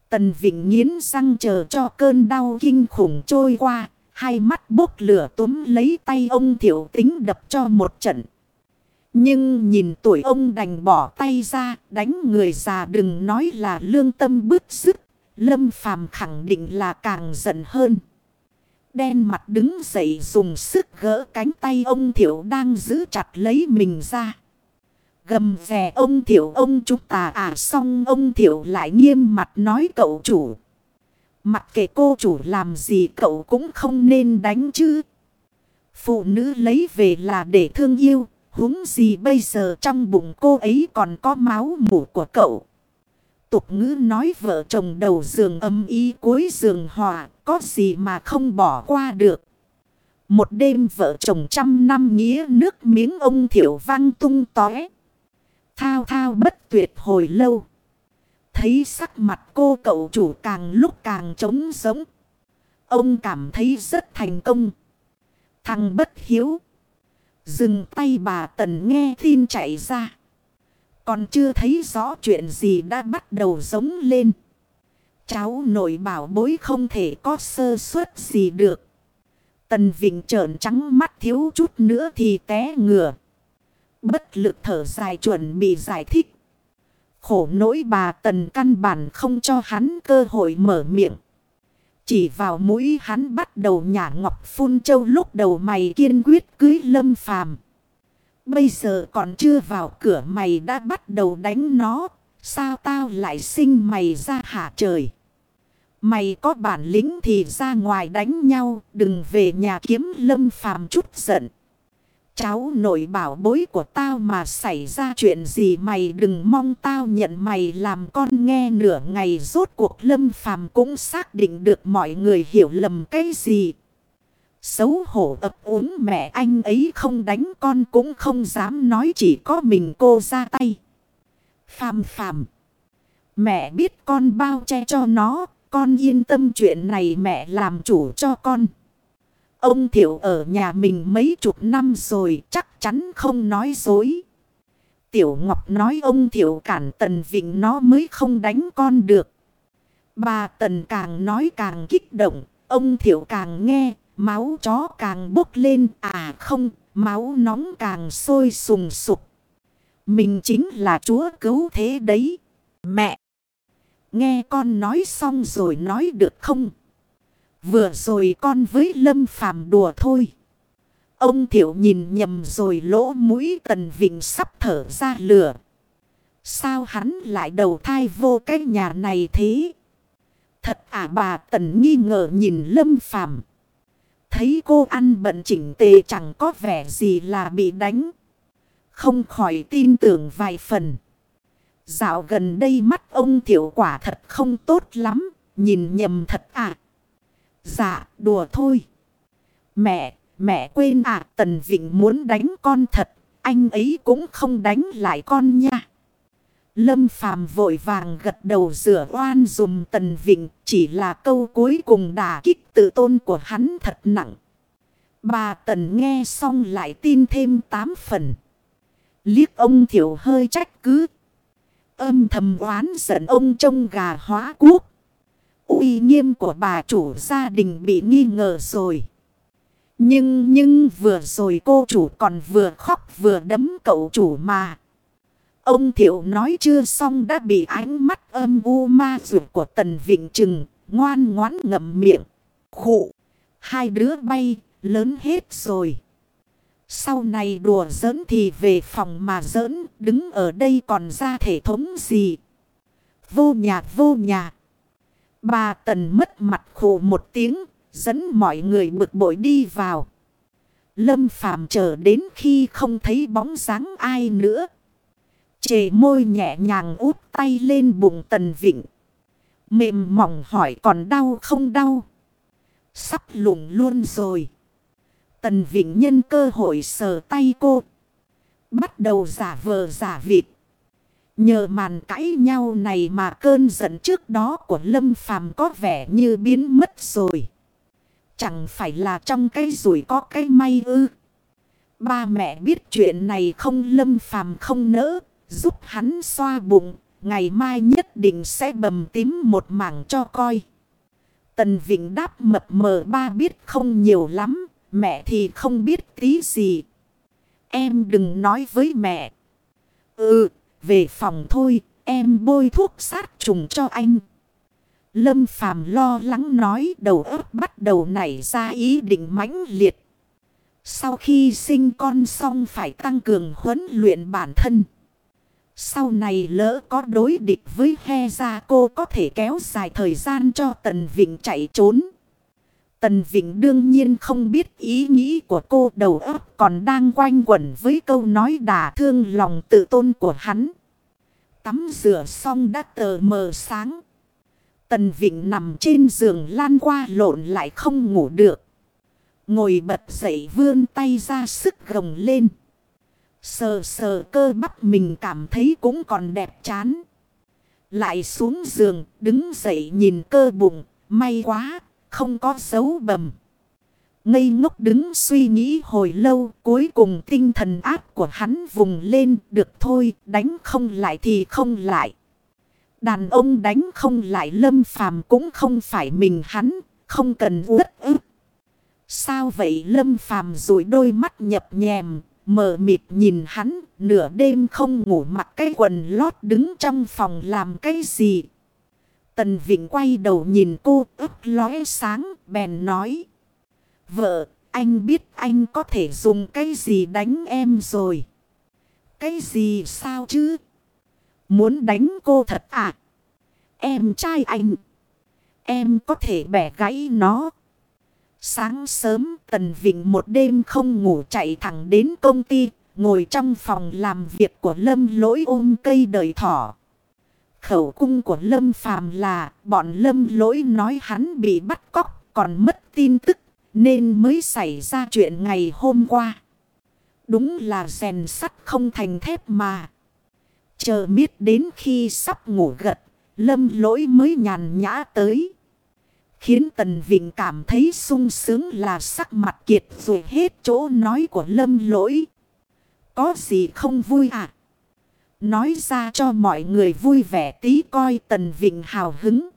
Speaker 1: Tần vĩnh nghiến răng chờ cho cơn đau kinh khủng trôi qua. Hai mắt bốc lửa túm lấy tay ông thiểu tính đập cho một trận. Nhưng nhìn tuổi ông đành bỏ tay ra, đánh người già đừng nói là lương tâm bứt rứt. Lâm phàm khẳng định là càng giận hơn. Đen mặt đứng dậy dùng sức gỡ cánh tay ông thiểu đang giữ chặt lấy mình ra. Gầm rè ông thiểu, ông chúng ta à xong ông thiểu lại nghiêm mặt nói, cậu chủ. Mặc kệ cô chủ làm gì, cậu cũng không nên đánh chứ. Phụ nữ lấy về là để thương yêu. huống gì bây giờ trong bụng cô ấy còn có máu mủ của cậu. Tục ngữ nói vợ chồng đầu giường âm ý cuối giường hòa. Có gì mà không bỏ qua được. Một đêm vợ chồng trăm năm nghĩa nước miếng ông thiểu văng tung tóe. Thao thao bất tuyệt hồi lâu. Thấy sắc mặt cô cậu chủ càng lúc càng trống giống. Ông cảm thấy rất thành công. Thằng bất hiếu. Dừng tay bà Tần nghe tin chạy ra. Còn chưa thấy rõ chuyện gì đã bắt đầu giống lên. Cháu nội bảo bối không thể có sơ suất gì được. Tần Vịnh trợn trắng mắt thiếu chút nữa thì té ngửa. Bất lực thở dài chuẩn bị giải thích. Khổ nỗi bà tần căn bản không cho hắn cơ hội mở miệng. Chỉ vào mũi hắn bắt đầu nhả ngọc phun châu lúc đầu mày kiên quyết cưới lâm phàm. Bây giờ còn chưa vào cửa mày đã bắt đầu đánh nó. Sao tao lại sinh mày ra hạ trời? Mày có bản lĩnh thì ra ngoài đánh nhau. Đừng về nhà kiếm lâm phàm chút giận. Cháu nội bảo bối của tao mà xảy ra chuyện gì mày đừng mong tao nhận mày làm con nghe nửa ngày rốt cuộc lâm phàm cũng xác định được mọi người hiểu lầm cái gì. Xấu hổ ập uống mẹ anh ấy không đánh con cũng không dám nói chỉ có mình cô ra tay. Phàm phàm. Mẹ biết con bao che cho nó, con yên tâm chuyện này mẹ làm chủ cho con. Ông Thiệu ở nhà mình mấy chục năm rồi chắc chắn không nói dối. Tiểu Ngọc nói ông Thiệu cản Tần Vịnh nó mới không đánh con được. Bà Tần càng nói càng kích động, ông Thiệu càng nghe, máu chó càng bốc lên, à không, máu nóng càng sôi sùng sục. Mình chính là chúa cứu thế đấy. Mẹ! Nghe con nói xong rồi nói được không? Vừa rồi con với Lâm Phàm đùa thôi. Ông Thiệu nhìn nhầm rồi lỗ mũi Tần Vịnh sắp thở ra lửa. Sao hắn lại đầu thai vô cái nhà này thế? Thật à bà Tần nghi ngờ nhìn Lâm Phàm Thấy cô ăn bận chỉnh tề chẳng có vẻ gì là bị đánh. Không khỏi tin tưởng vài phần. Dạo gần đây mắt ông thiểu quả thật không tốt lắm. Nhìn nhầm thật à. Dạ, đùa thôi. Mẹ, mẹ quên à, Tần Vịnh muốn đánh con thật, anh ấy cũng không đánh lại con nha. Lâm Phàm vội vàng gật đầu rửa oan dùm Tần Vịnh, chỉ là câu cuối cùng đả kích tự tôn của hắn thật nặng. Bà Tần nghe xong lại tin thêm tám phần. Liếc ông thiểu hơi trách cứ. Âm thầm oán giận ông trông gà hóa cuốc. uy nghiêm của bà chủ gia đình bị nghi ngờ rồi. Nhưng nhưng vừa rồi cô chủ còn vừa khóc vừa đấm cậu chủ mà. Ông Thiệu nói chưa xong đã bị ánh mắt âm u ma rượu của Tần Vịnh Trừng, ngoan ngoãn ngậm miệng. Khụ, hai đứa bay, lớn hết rồi. Sau này đùa giỡn thì về phòng mà giỡn, đứng ở đây còn ra thể thống gì. Vô nhà vô nhà. Bà Tần mất mặt khổ một tiếng, dẫn mọi người bực bội đi vào. Lâm Phàm chờ đến khi không thấy bóng dáng ai nữa. Chề môi nhẹ nhàng út tay lên bụng Tần Vịnh. Mềm mỏng hỏi còn đau không đau. Sắp lụng luôn rồi. Tần Vịnh nhân cơ hội sờ tay cô. Bắt đầu giả vờ giả vịt. Nhờ màn cãi nhau này mà cơn giận trước đó của Lâm Phàm có vẻ như biến mất rồi. Chẳng phải là trong cái rủi có cái may ư. Ba mẹ biết chuyện này không Lâm Phàm không nỡ, giúp hắn xoa bụng, ngày mai nhất định sẽ bầm tím một mảng cho coi. Tần Vịnh đáp mập mờ ba biết không nhiều lắm, mẹ thì không biết tí gì. Em đừng nói với mẹ. Ừ, về phòng thôi, em bôi thuốc sát trùng cho anh. Lâm Phàm lo lắng nói đầu óc bắt đầu nảy ra ý định mãnh liệt. Sau khi sinh con xong phải tăng cường huấn luyện bản thân. Sau này lỡ có đối địch với he ra cô có thể kéo dài thời gian cho Tần Vịnh chạy trốn. Tần Vịnh đương nhiên không biết ý nghĩ của cô đầu óc còn đang quanh quẩn với câu nói đả thương lòng tự tôn của hắn. Tắm rửa xong đã tờ mờ sáng. Tần Vịnh nằm trên giường lan qua lộn lại không ngủ được. Ngồi bật dậy vươn tay ra sức gồng lên. Sờ sờ cơ bắp mình cảm thấy cũng còn đẹp chán. Lại xuống giường, đứng dậy nhìn cơ bụng, may quá, không có dấu bầm. Ngây ngốc đứng suy nghĩ hồi lâu, cuối cùng tinh thần áp của hắn vùng lên, được thôi, đánh không lại thì không lại. Đàn ông đánh không lại lâm phàm cũng không phải mình hắn, không cần uất ức. Sao vậy lâm phàm rủi đôi mắt nhập nhèm, mờ mịt nhìn hắn, nửa đêm không ngủ mặc cái quần lót đứng trong phòng làm cái gì. Tần Vịnh quay đầu nhìn cô ức lóe sáng, bèn nói. Vợ, anh biết anh có thể dùng cái gì đánh em rồi. Cái gì sao chứ? Muốn đánh cô thật à? Em trai anh. Em có thể bẻ gãy nó. Sáng sớm Tần Vịnh một đêm không ngủ chạy thẳng đến công ty. Ngồi trong phòng làm việc của Lâm lỗi ôm cây đời thỏ. Khẩu cung của Lâm Phàm là bọn Lâm lỗi nói hắn bị bắt cóc còn mất tin tức nên mới xảy ra chuyện ngày hôm qua. Đúng là rèn sắt không thành thép mà. Chờ biết đến khi sắp ngủ gật, lâm lỗi mới nhàn nhã tới. Khiến Tần Vịnh cảm thấy sung sướng là sắc mặt kiệt rồi hết chỗ nói của lâm lỗi. Có gì không vui à? Nói ra cho mọi người vui vẻ tí coi Tần Vịnh hào hứng.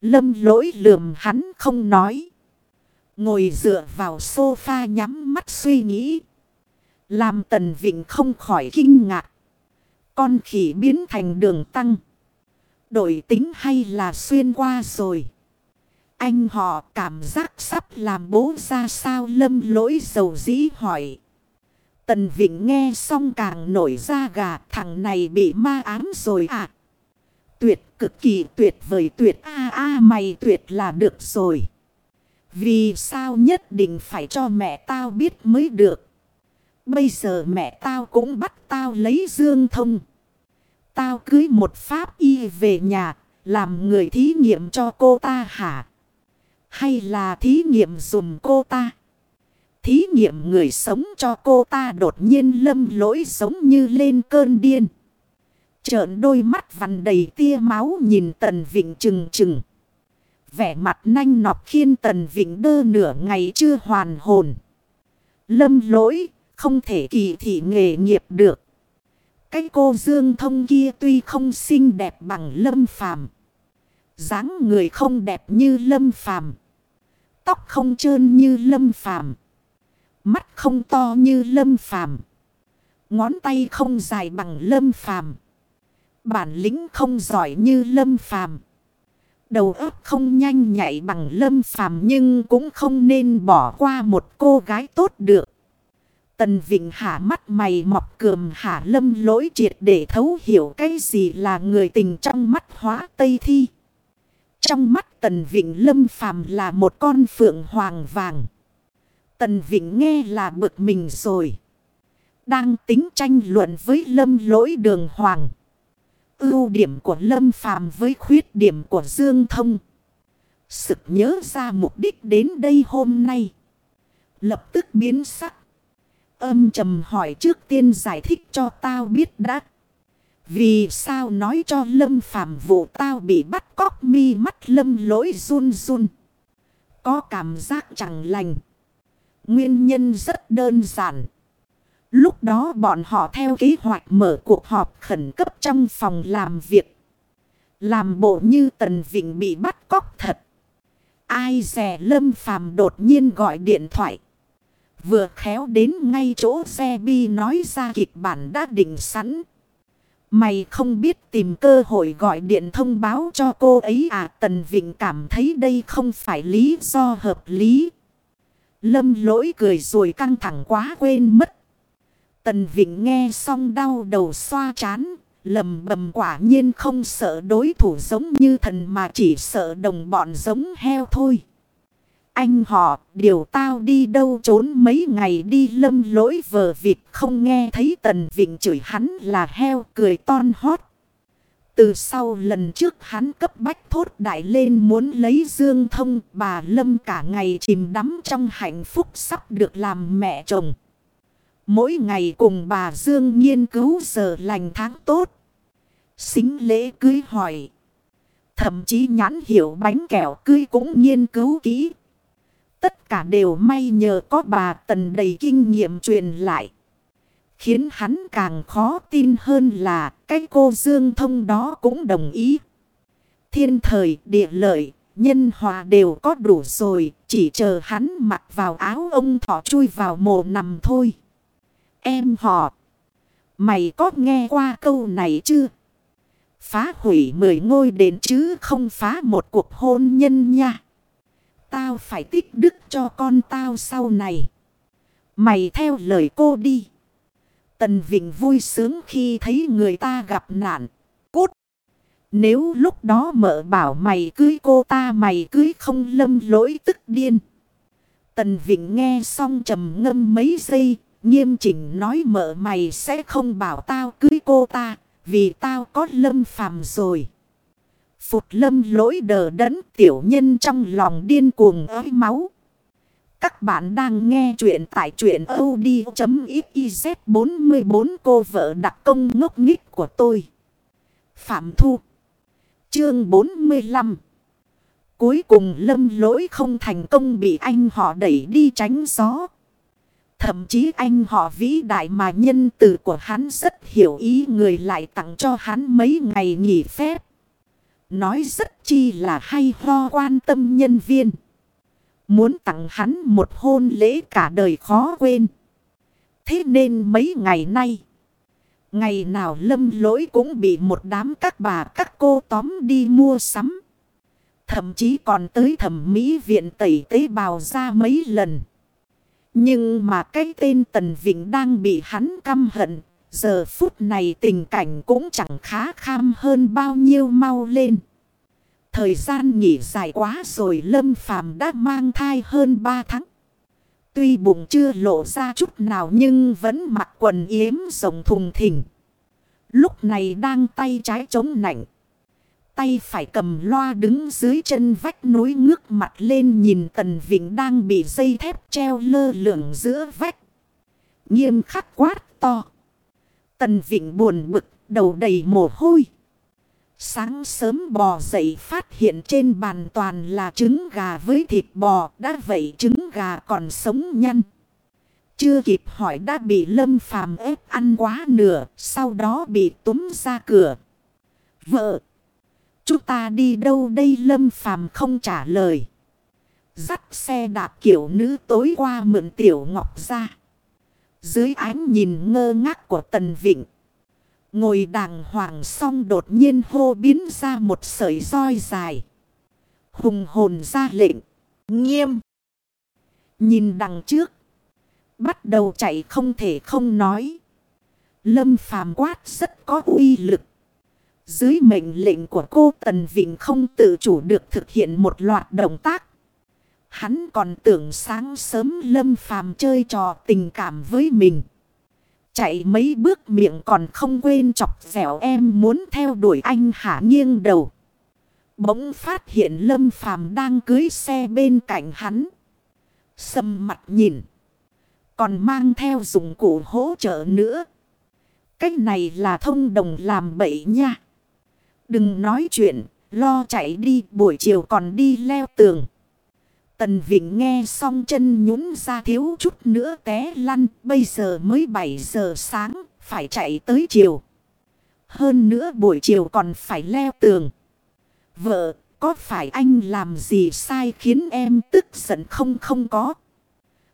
Speaker 1: Lâm lỗi lườm hắn không nói. Ngồi dựa vào sofa nhắm mắt suy nghĩ. Làm Tần Vịnh không khỏi kinh ngạc. Con khỉ biến thành đường tăng. Đổi tính hay là xuyên qua rồi. Anh họ cảm giác sắp làm bố ra sao lâm lỗi dầu dĩ hỏi. Tần Vịnh nghe xong càng nổi da gà thằng này bị ma ám rồi à. Tuyệt cực kỳ tuyệt vời tuyệt a a mày tuyệt là được rồi. Vì sao nhất định phải cho mẹ tao biết mới được. Bây giờ mẹ tao cũng bắt tao lấy dương thông. Tao cưới một pháp y về nhà, làm người thí nghiệm cho cô ta hả? Hay là thí nghiệm dùm cô ta? Thí nghiệm người sống cho cô ta đột nhiên lâm lỗi giống như lên cơn điên. Trợn đôi mắt vằn đầy tia máu nhìn Tần Vịnh trừng trừng. Vẻ mặt nanh nọc khiên Tần Vịnh đơ nửa ngày chưa hoàn hồn. Lâm lỗi, không thể kỳ thị nghề nghiệp được. Cái cô Dương Thông kia tuy không xinh đẹp bằng lâm phàm. dáng người không đẹp như lâm phàm. Tóc không trơn như lâm phàm. Mắt không to như lâm phàm. Ngón tay không dài bằng lâm phàm. Bản lĩnh không giỏi như lâm phàm. Đầu óc không nhanh nhạy bằng lâm phàm nhưng cũng không nên bỏ qua một cô gái tốt được. Tần Vịnh hạ mắt mày mọc cườm hạ lâm lỗi triệt để thấu hiểu cái gì là người tình trong mắt hóa Tây Thi. Trong mắt Tần Vịnh lâm phàm là một con phượng hoàng vàng. Tần Vịnh nghe là bực mình rồi. Đang tính tranh luận với lâm lỗi đường hoàng. Ưu điểm của lâm phàm với khuyết điểm của Dương Thông. Sực nhớ ra mục đích đến đây hôm nay. Lập tức biến sắc. Âm trầm hỏi trước tiên giải thích cho tao biết đã. Vì sao nói cho lâm phàm vụ tao bị bắt cóc mi mắt lâm lỗi run run. Có cảm giác chẳng lành. Nguyên nhân rất đơn giản. Lúc đó bọn họ theo kế hoạch mở cuộc họp khẩn cấp trong phòng làm việc. Làm bộ như Tần Vịnh bị bắt cóc thật. Ai dè lâm phàm đột nhiên gọi điện thoại. Vừa khéo đến ngay chỗ xe bi nói ra kịch bản đã định sẵn. Mày không biết tìm cơ hội gọi điện thông báo cho cô ấy à Tần Vịnh cảm thấy đây không phải lý do hợp lý. Lâm lỗi cười rồi căng thẳng quá quên mất. Tần Vịnh nghe xong đau đầu xoa chán. Lầm bầm quả nhiên không sợ đối thủ giống như thần mà chỉ sợ đồng bọn giống heo thôi. Anh họ, điều tao đi đâu trốn mấy ngày đi lâm lỗi vờ vịt không nghe thấy Tần Vịnh chửi hắn là heo cười ton hót. Từ sau lần trước hắn cấp bách thốt đại lên muốn lấy dương thông bà Lâm cả ngày chìm đắm trong hạnh phúc sắp được làm mẹ chồng. Mỗi ngày cùng bà Dương nghiên cứu giờ lành tháng tốt. Xính lễ cưới hỏi. Thậm chí nhãn hiểu bánh kẹo cưới cũng nghiên cứu kỹ. Tất cả đều may nhờ có bà Tần đầy kinh nghiệm truyền lại. Khiến hắn càng khó tin hơn là cái cô Dương Thông đó cũng đồng ý. Thiên thời, địa lợi, nhân hòa đều có đủ rồi. Chỉ chờ hắn mặc vào áo ông thỏ chui vào mồ nằm thôi. Em họ. Mày có nghe qua câu này chưa? Phá hủy mười ngôi đền chứ không phá một cuộc hôn nhân nha. Tao phải tích đức cho con tao sau này. Mày theo lời cô đi. Tần Vịnh vui sướng khi thấy người ta gặp nạn. Cút! Nếu lúc đó mợ bảo mày cưới cô ta mày cưới không lâm lỗi tức điên. Tần Vịnh nghe xong trầm ngâm mấy giây. Nghiêm chỉnh nói mợ mày sẽ không bảo tao cưới cô ta. Vì tao có lâm phàm rồi. Phụt lâm lỗi đờ đẫn tiểu nhân trong lòng điên cuồng ới máu. Các bạn đang nghe chuyện tại chuyện od.xyz44 cô vợ đặc công ngốc nghích của tôi. Phạm Thu, Chương 45 Cuối cùng lâm lỗi không thành công bị anh họ đẩy đi tránh gió. Thậm chí anh họ vĩ đại mà nhân từ của hắn rất hiểu ý người lại tặng cho hắn mấy ngày nghỉ phép. Nói rất chi là hay ho quan tâm nhân viên. Muốn tặng hắn một hôn lễ cả đời khó quên. Thế nên mấy ngày nay. Ngày nào lâm lỗi cũng bị một đám các bà, các cô tóm đi mua sắm. Thậm chí còn tới thẩm mỹ viện tẩy tế bào ra mấy lần. Nhưng mà cái tên Tần Vịnh đang bị hắn căm hận. Giờ phút này tình cảnh cũng chẳng khá kham hơn bao nhiêu mau lên. Thời gian nghỉ dài quá rồi Lâm Phàm đã mang thai hơn 3 tháng. Tuy bụng chưa lộ ra chút nào nhưng vẫn mặc quần yếm rồng thùng thình. Lúc này đang tay trái chống nạnh. Tay phải cầm loa đứng dưới chân vách núi ngước mặt lên nhìn Tần Vịnh đang bị dây thép treo lơ lửng giữa vách. Nghiêm khắc quát to. Tần Vịnh buồn bực, đầu đầy mồ hôi. Sáng sớm bò dậy phát hiện trên bàn toàn là trứng gà với thịt bò. Đã vậy trứng gà còn sống nhăn. Chưa kịp hỏi đã bị lâm phàm ép ăn quá nửa. Sau đó bị túm ra cửa. Vợ. Chúng ta đi đâu đây Lâm Phàm không trả lời. Dắt xe đạp kiểu nữ tối qua mượn tiểu ngọc ra. Dưới ánh nhìn ngơ ngác của Tần Vịnh. Ngồi đàng hoàng xong đột nhiên hô biến ra một sợi roi dài. Hùng hồn ra lệnh. Nghiêm. Nhìn đằng trước. Bắt đầu chạy không thể không nói. Lâm phàm quát rất có uy lực. Dưới mệnh lệnh của cô, Tần Vịnh không tự chủ được thực hiện một loạt động tác. Hắn còn tưởng sáng sớm Lâm phàm chơi trò tình cảm với mình. Chạy mấy bước miệng còn không quên chọc dẻo em muốn theo đuổi anh hả nghiêng đầu. Bỗng phát hiện Lâm phàm đang cưới xe bên cạnh hắn. Sầm mặt nhìn. Còn mang theo dụng cụ hỗ trợ nữa. Cách này là thông đồng làm bậy nha. Đừng nói chuyện, lo chạy đi, buổi chiều còn đi leo tường. Tần Vịnh nghe xong chân nhún ra thiếu chút nữa té lăn, bây giờ mới 7 giờ sáng, phải chạy tới chiều. Hơn nữa buổi chiều còn phải leo tường. Vợ, có phải anh làm gì sai khiến em tức giận không không có?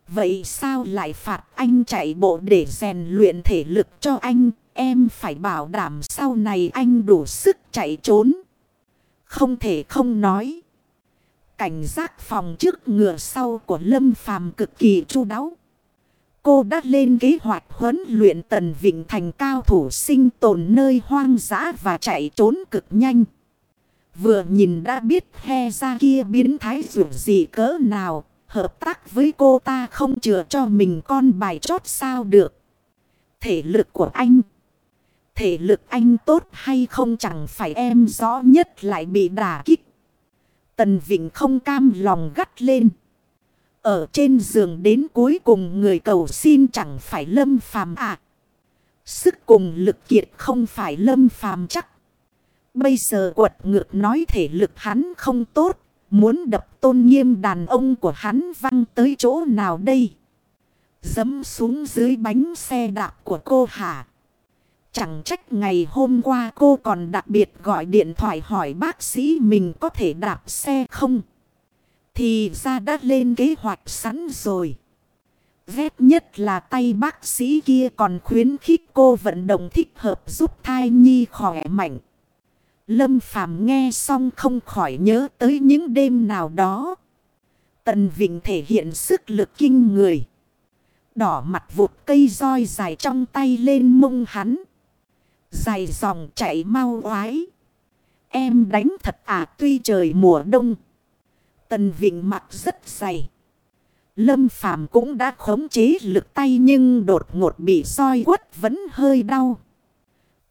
Speaker 1: Vậy sao lại phạt anh chạy bộ để rèn luyện thể lực cho anh? Em phải bảo đảm sau này anh đủ sức chạy trốn. Không thể không nói. Cảnh giác phòng trước ngựa sau của Lâm Phàm cực kỳ chu đáo. Cô đã lên kế hoạch huấn luyện Tần Vịnh thành cao thủ sinh tồn nơi hoang dã và chạy trốn cực nhanh. Vừa nhìn đã biết he ra kia biến thái dù gì cỡ nào, hợp tác với cô ta không chừa cho mình con bài chót sao được. Thể lực của anh Thể lực anh tốt hay không chẳng phải em rõ nhất lại bị đả kích. Tần Vịnh không cam lòng gắt lên. Ở trên giường đến cuối cùng người cầu xin chẳng phải lâm phàm à. Sức cùng lực kiệt không phải lâm phàm chắc. Bây giờ quật ngược nói thể lực hắn không tốt. Muốn đập tôn nghiêm đàn ông của hắn văng tới chỗ nào đây? Dấm xuống dưới bánh xe đạp của cô hả? Chẳng trách ngày hôm qua cô còn đặc biệt gọi điện thoại hỏi bác sĩ mình có thể đạp xe không? Thì ra đã lên kế hoạch sẵn rồi. Ghét nhất là tay bác sĩ kia còn khuyến khích cô vận động thích hợp giúp thai nhi khỏe mạnh. Lâm Phàm nghe xong không khỏi nhớ tới những đêm nào đó. Tần Vịnh thể hiện sức lực kinh người. Đỏ mặt vụt cây roi dài trong tay lên mông hắn. Dài dòng chạy mau oái. Em đánh thật à tuy trời mùa đông. Tần Vịnh mặt rất dày. Lâm Phàm cũng đã khống chế lực tay nhưng đột ngột bị soi quất vẫn hơi đau.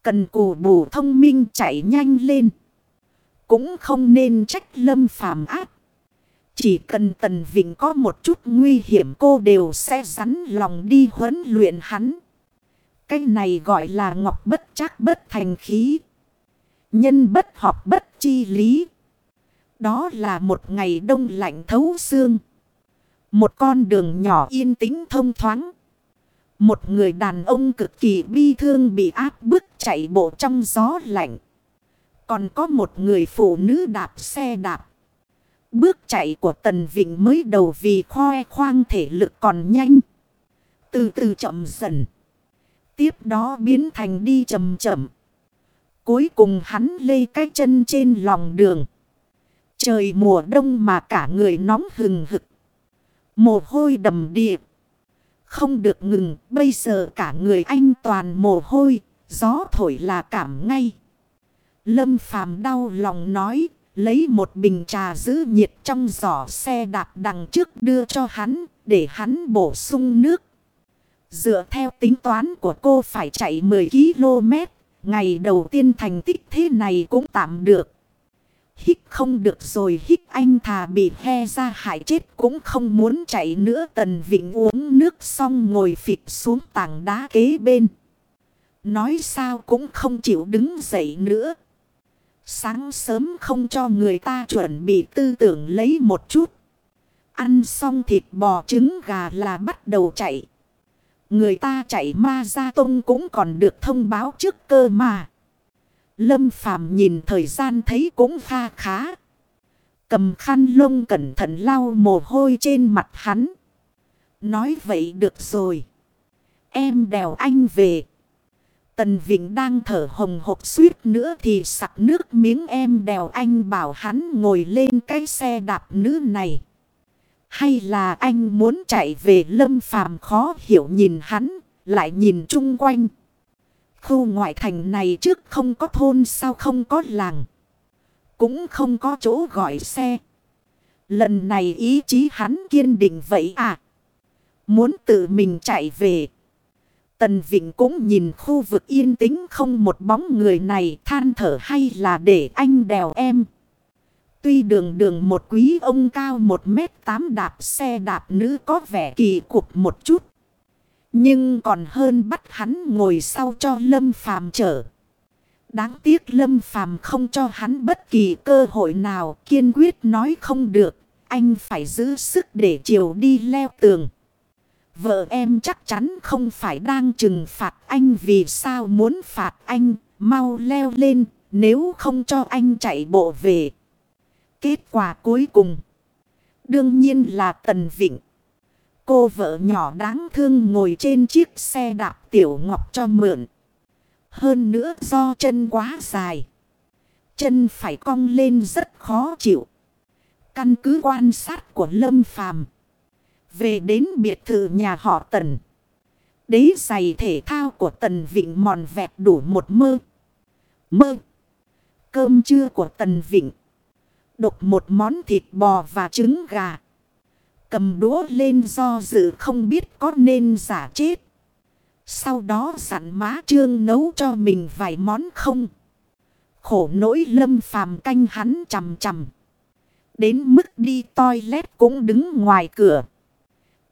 Speaker 1: Cần cù bù thông minh chạy nhanh lên. Cũng không nên trách Lâm Phàm ác. Chỉ cần Tần Vịnh có một chút nguy hiểm cô đều sẽ rắn lòng đi huấn luyện hắn. Cái này gọi là ngọc bất chắc bất thành khí. Nhân bất học bất chi lý. Đó là một ngày đông lạnh thấu xương. Một con đường nhỏ yên tĩnh thông thoáng. Một người đàn ông cực kỳ bi thương bị áp bức chạy bộ trong gió lạnh. Còn có một người phụ nữ đạp xe đạp. Bước chạy của Tần Vịnh mới đầu vì khoe khoang thể lực còn nhanh. Từ từ chậm dần. Tiếp đó biến thành đi chậm chậm. Cuối cùng hắn lê cái chân trên lòng đường. Trời mùa đông mà cả người nóng hừng hực. Mồ hôi đầm điệp. Không được ngừng, bây giờ cả người anh toàn mồ hôi, gió thổi là cảm ngay. Lâm phàm đau lòng nói, lấy một bình trà giữ nhiệt trong giỏ xe đạp đằng trước đưa cho hắn, để hắn bổ sung nước. Dựa theo tính toán của cô phải chạy 10 km, ngày đầu tiên thành tích thế này cũng tạm được. Hít không được rồi hít anh thà bị he ra hại chết cũng không muốn chạy nữa tần vịnh uống nước xong ngồi phịch xuống tảng đá kế bên. Nói sao cũng không chịu đứng dậy nữa. Sáng sớm không cho người ta chuẩn bị tư tưởng lấy một chút. Ăn xong thịt bò trứng gà là bắt đầu chạy. Người ta chạy ma ra tông cũng còn được thông báo trước cơ mà. Lâm Phàm nhìn thời gian thấy cũng pha khá. Cầm khăn lông cẩn thận lau mồ hôi trên mặt hắn. Nói vậy được rồi. Em đèo anh về. Tần Vĩnh đang thở hồng hộc suýt nữa thì sặc nước miếng em đèo anh bảo hắn ngồi lên cái xe đạp nữ này. Hay là anh muốn chạy về lâm phàm khó hiểu nhìn hắn, lại nhìn chung quanh. Khu ngoại thành này trước không có thôn sao không có làng. Cũng không có chỗ gọi xe. Lần này ý chí hắn kiên định vậy à. Muốn tự mình chạy về. Tần Vịnh cũng nhìn khu vực yên tĩnh không một bóng người này than thở hay là để anh đèo em. Tuy đường đường một quý ông cao 1m8 đạp xe đạp nữ có vẻ kỳ cục một chút. Nhưng còn hơn bắt hắn ngồi sau cho Lâm Phàm chở. Đáng tiếc Lâm Phàm không cho hắn bất kỳ cơ hội nào, kiên quyết nói không được. Anh phải giữ sức để chiều đi leo tường. Vợ em chắc chắn không phải đang trừng phạt anh vì sao muốn phạt anh. Mau leo lên, nếu không cho anh chạy bộ về. Kết quả cuối cùng. Đương nhiên là Tần Vịnh. Cô vợ nhỏ đáng thương ngồi trên chiếc xe đạp tiểu ngọc cho mượn. Hơn nữa do chân quá dài. Chân phải cong lên rất khó chịu. Căn cứ quan sát của Lâm Phàm, Về đến biệt thự nhà họ Tần. Đế giày thể thao của Tần Vịnh mòn vẹt đủ một mơ. Mơ. Cơm trưa của Tần Vịnh. Đột một món thịt bò và trứng gà. Cầm đũa lên do dự không biết có nên giả chết. Sau đó sẵn má trương nấu cho mình vài món không. Khổ nỗi lâm phàm canh hắn chầm chầm. Đến mức đi toilet cũng đứng ngoài cửa.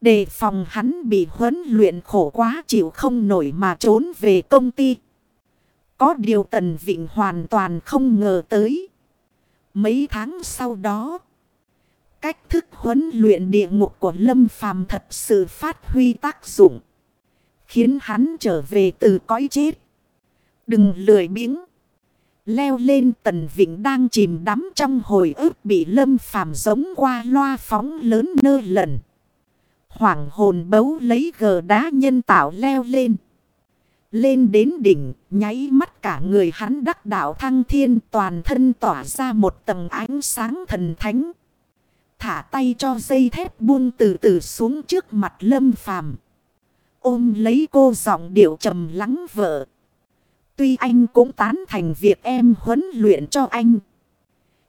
Speaker 1: Đề phòng hắn bị huấn luyện khổ quá chịu không nổi mà trốn về công ty. Có điều Tần Vịnh hoàn toàn không ngờ tới. Mấy tháng sau đó, cách thức huấn luyện địa ngục của Lâm Phàm thật sự phát huy tác dụng. Khiến hắn trở về từ cõi chết. Đừng lười biếng. Leo lên tần vịnh đang chìm đắm trong hồi ức bị lâm phàm giống qua loa phóng lớn nơ lần. Hoảng hồn bấu lấy gờ đá nhân tạo leo lên. Lên đến đỉnh, nháy mắt cả người hắn đắc đạo thăng thiên toàn thân tỏa ra một tầng ánh sáng thần thánh. Thả tay cho dây thép buông từ từ xuống trước mặt lâm phàm. Ôm lấy cô giọng điệu trầm lắng vợ. Tuy anh cũng tán thành việc em huấn luyện cho anh.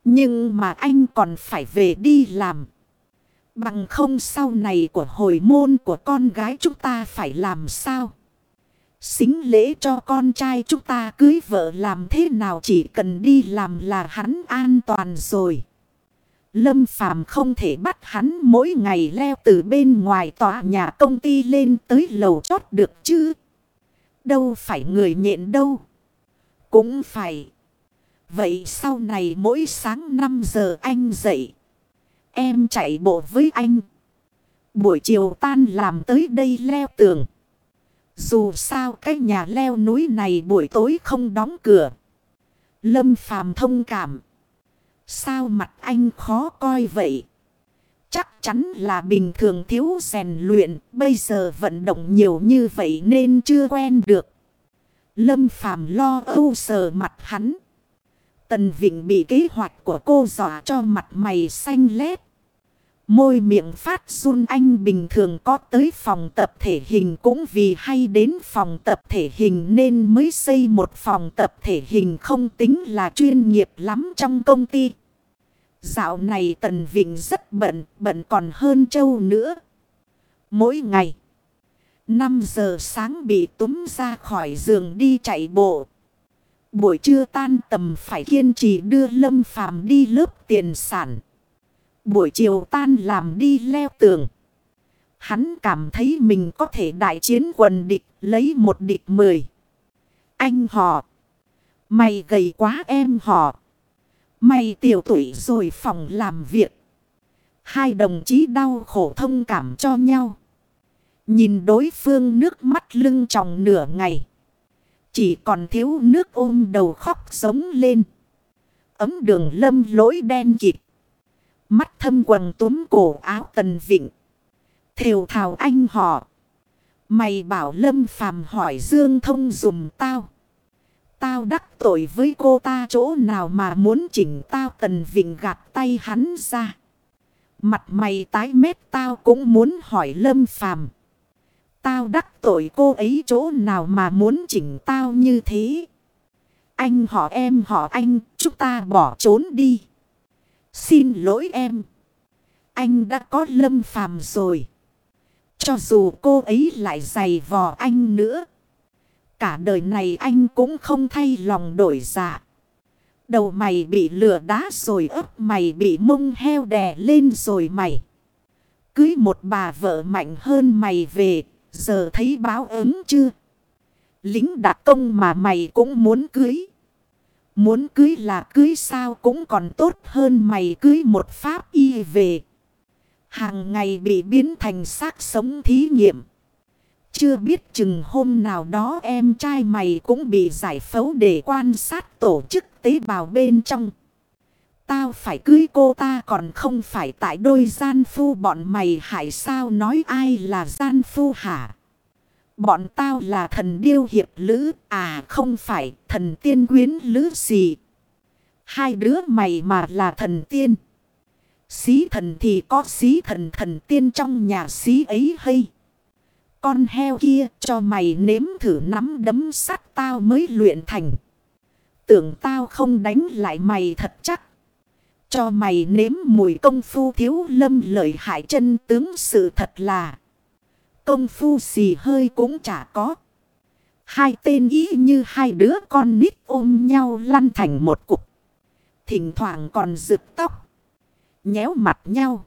Speaker 1: Nhưng mà anh còn phải về đi làm. Bằng không sau này của hồi môn của con gái chúng ta phải làm sao? Xính lễ cho con trai chúng ta cưới vợ làm thế nào chỉ cần đi làm là hắn an toàn rồi. Lâm Phàm không thể bắt hắn mỗi ngày leo từ bên ngoài tòa nhà công ty lên tới lầu chót được chứ. Đâu phải người nhện đâu. Cũng phải. Vậy sau này mỗi sáng 5 giờ anh dậy. Em chạy bộ với anh. Buổi chiều tan làm tới đây leo tường. Dù sao cái nhà leo núi này buổi tối không đóng cửa. Lâm phàm thông cảm. Sao mặt anh khó coi vậy? Chắc chắn là bình thường thiếu rèn luyện. Bây giờ vận động nhiều như vậy nên chưa quen được. Lâm phàm lo âu sờ mặt hắn. Tần Vịnh bị kế hoạch của cô dọa cho mặt mày xanh lét. Môi miệng phát run anh bình thường có tới phòng tập thể hình cũng vì hay đến phòng tập thể hình nên mới xây một phòng tập thể hình không tính là chuyên nghiệp lắm trong công ty. Dạo này Tần Vịnh rất bận, bận còn hơn châu nữa. Mỗi ngày, 5 giờ sáng bị túm ra khỏi giường đi chạy bộ. Buổi trưa tan tầm phải kiên trì đưa Lâm Phàm đi lớp tiền sản. Buổi chiều tan làm đi leo tường. Hắn cảm thấy mình có thể đại chiến quần địch, lấy một địch mười. Anh họ. Mày gầy quá em họ. Mày tiểu tuổi rồi phòng làm việc. Hai đồng chí đau khổ thông cảm cho nhau. Nhìn đối phương nước mắt lưng tròng nửa ngày. Chỉ còn thiếu nước ôm đầu khóc sống lên. Ấm đường lâm lỗi đen kịt. Mắt thâm quần túm cổ áo tần vịnh. Thều thào anh họ. Mày bảo lâm phàm hỏi dương thông dùm tao. Tao đắc tội với cô ta chỗ nào mà muốn chỉnh tao tần vịnh gạt tay hắn ra. Mặt mày tái mét tao cũng muốn hỏi lâm phàm. Tao đắc tội cô ấy chỗ nào mà muốn chỉnh tao như thế. Anh họ em họ anh, chúng ta bỏ trốn đi. Xin lỗi em. Anh đã có lâm phàm rồi. Cho dù cô ấy lại giày vò anh nữa. Cả đời này anh cũng không thay lòng đổi dạ. Đầu mày bị lửa đá rồi ấp mày bị mông heo đè lên rồi mày. Cưới một bà vợ mạnh hơn mày về, giờ thấy báo ứng chưa? Lính đặc công mà mày cũng muốn cưới. Muốn cưới là cưới sao cũng còn tốt hơn mày cưới một pháp y về. Hàng ngày bị biến thành xác sống thí nghiệm. Chưa biết chừng hôm nào đó em trai mày cũng bị giải phẫu để quan sát tổ chức tế bào bên trong. Tao phải cưới cô ta còn không phải tại đôi gian phu bọn mày hại sao nói ai là gian phu hả? Bọn tao là thần điêu hiệp lữ à không phải thần tiên quyến lữ gì. Hai đứa mày mà là thần tiên. Xí thần thì có xí thần thần tiên trong nhà xí ấy hay. Con heo kia cho mày nếm thử nắm đấm sắt tao mới luyện thành. Tưởng tao không đánh lại mày thật chắc. Cho mày nếm mùi công phu thiếu lâm lợi hại chân tướng sự thật là. Công phu xì hơi cũng chả có. Hai tên ý như hai đứa con nít ôm nhau lăn thành một cục. Thỉnh thoảng còn rực tóc. Nhéo mặt nhau.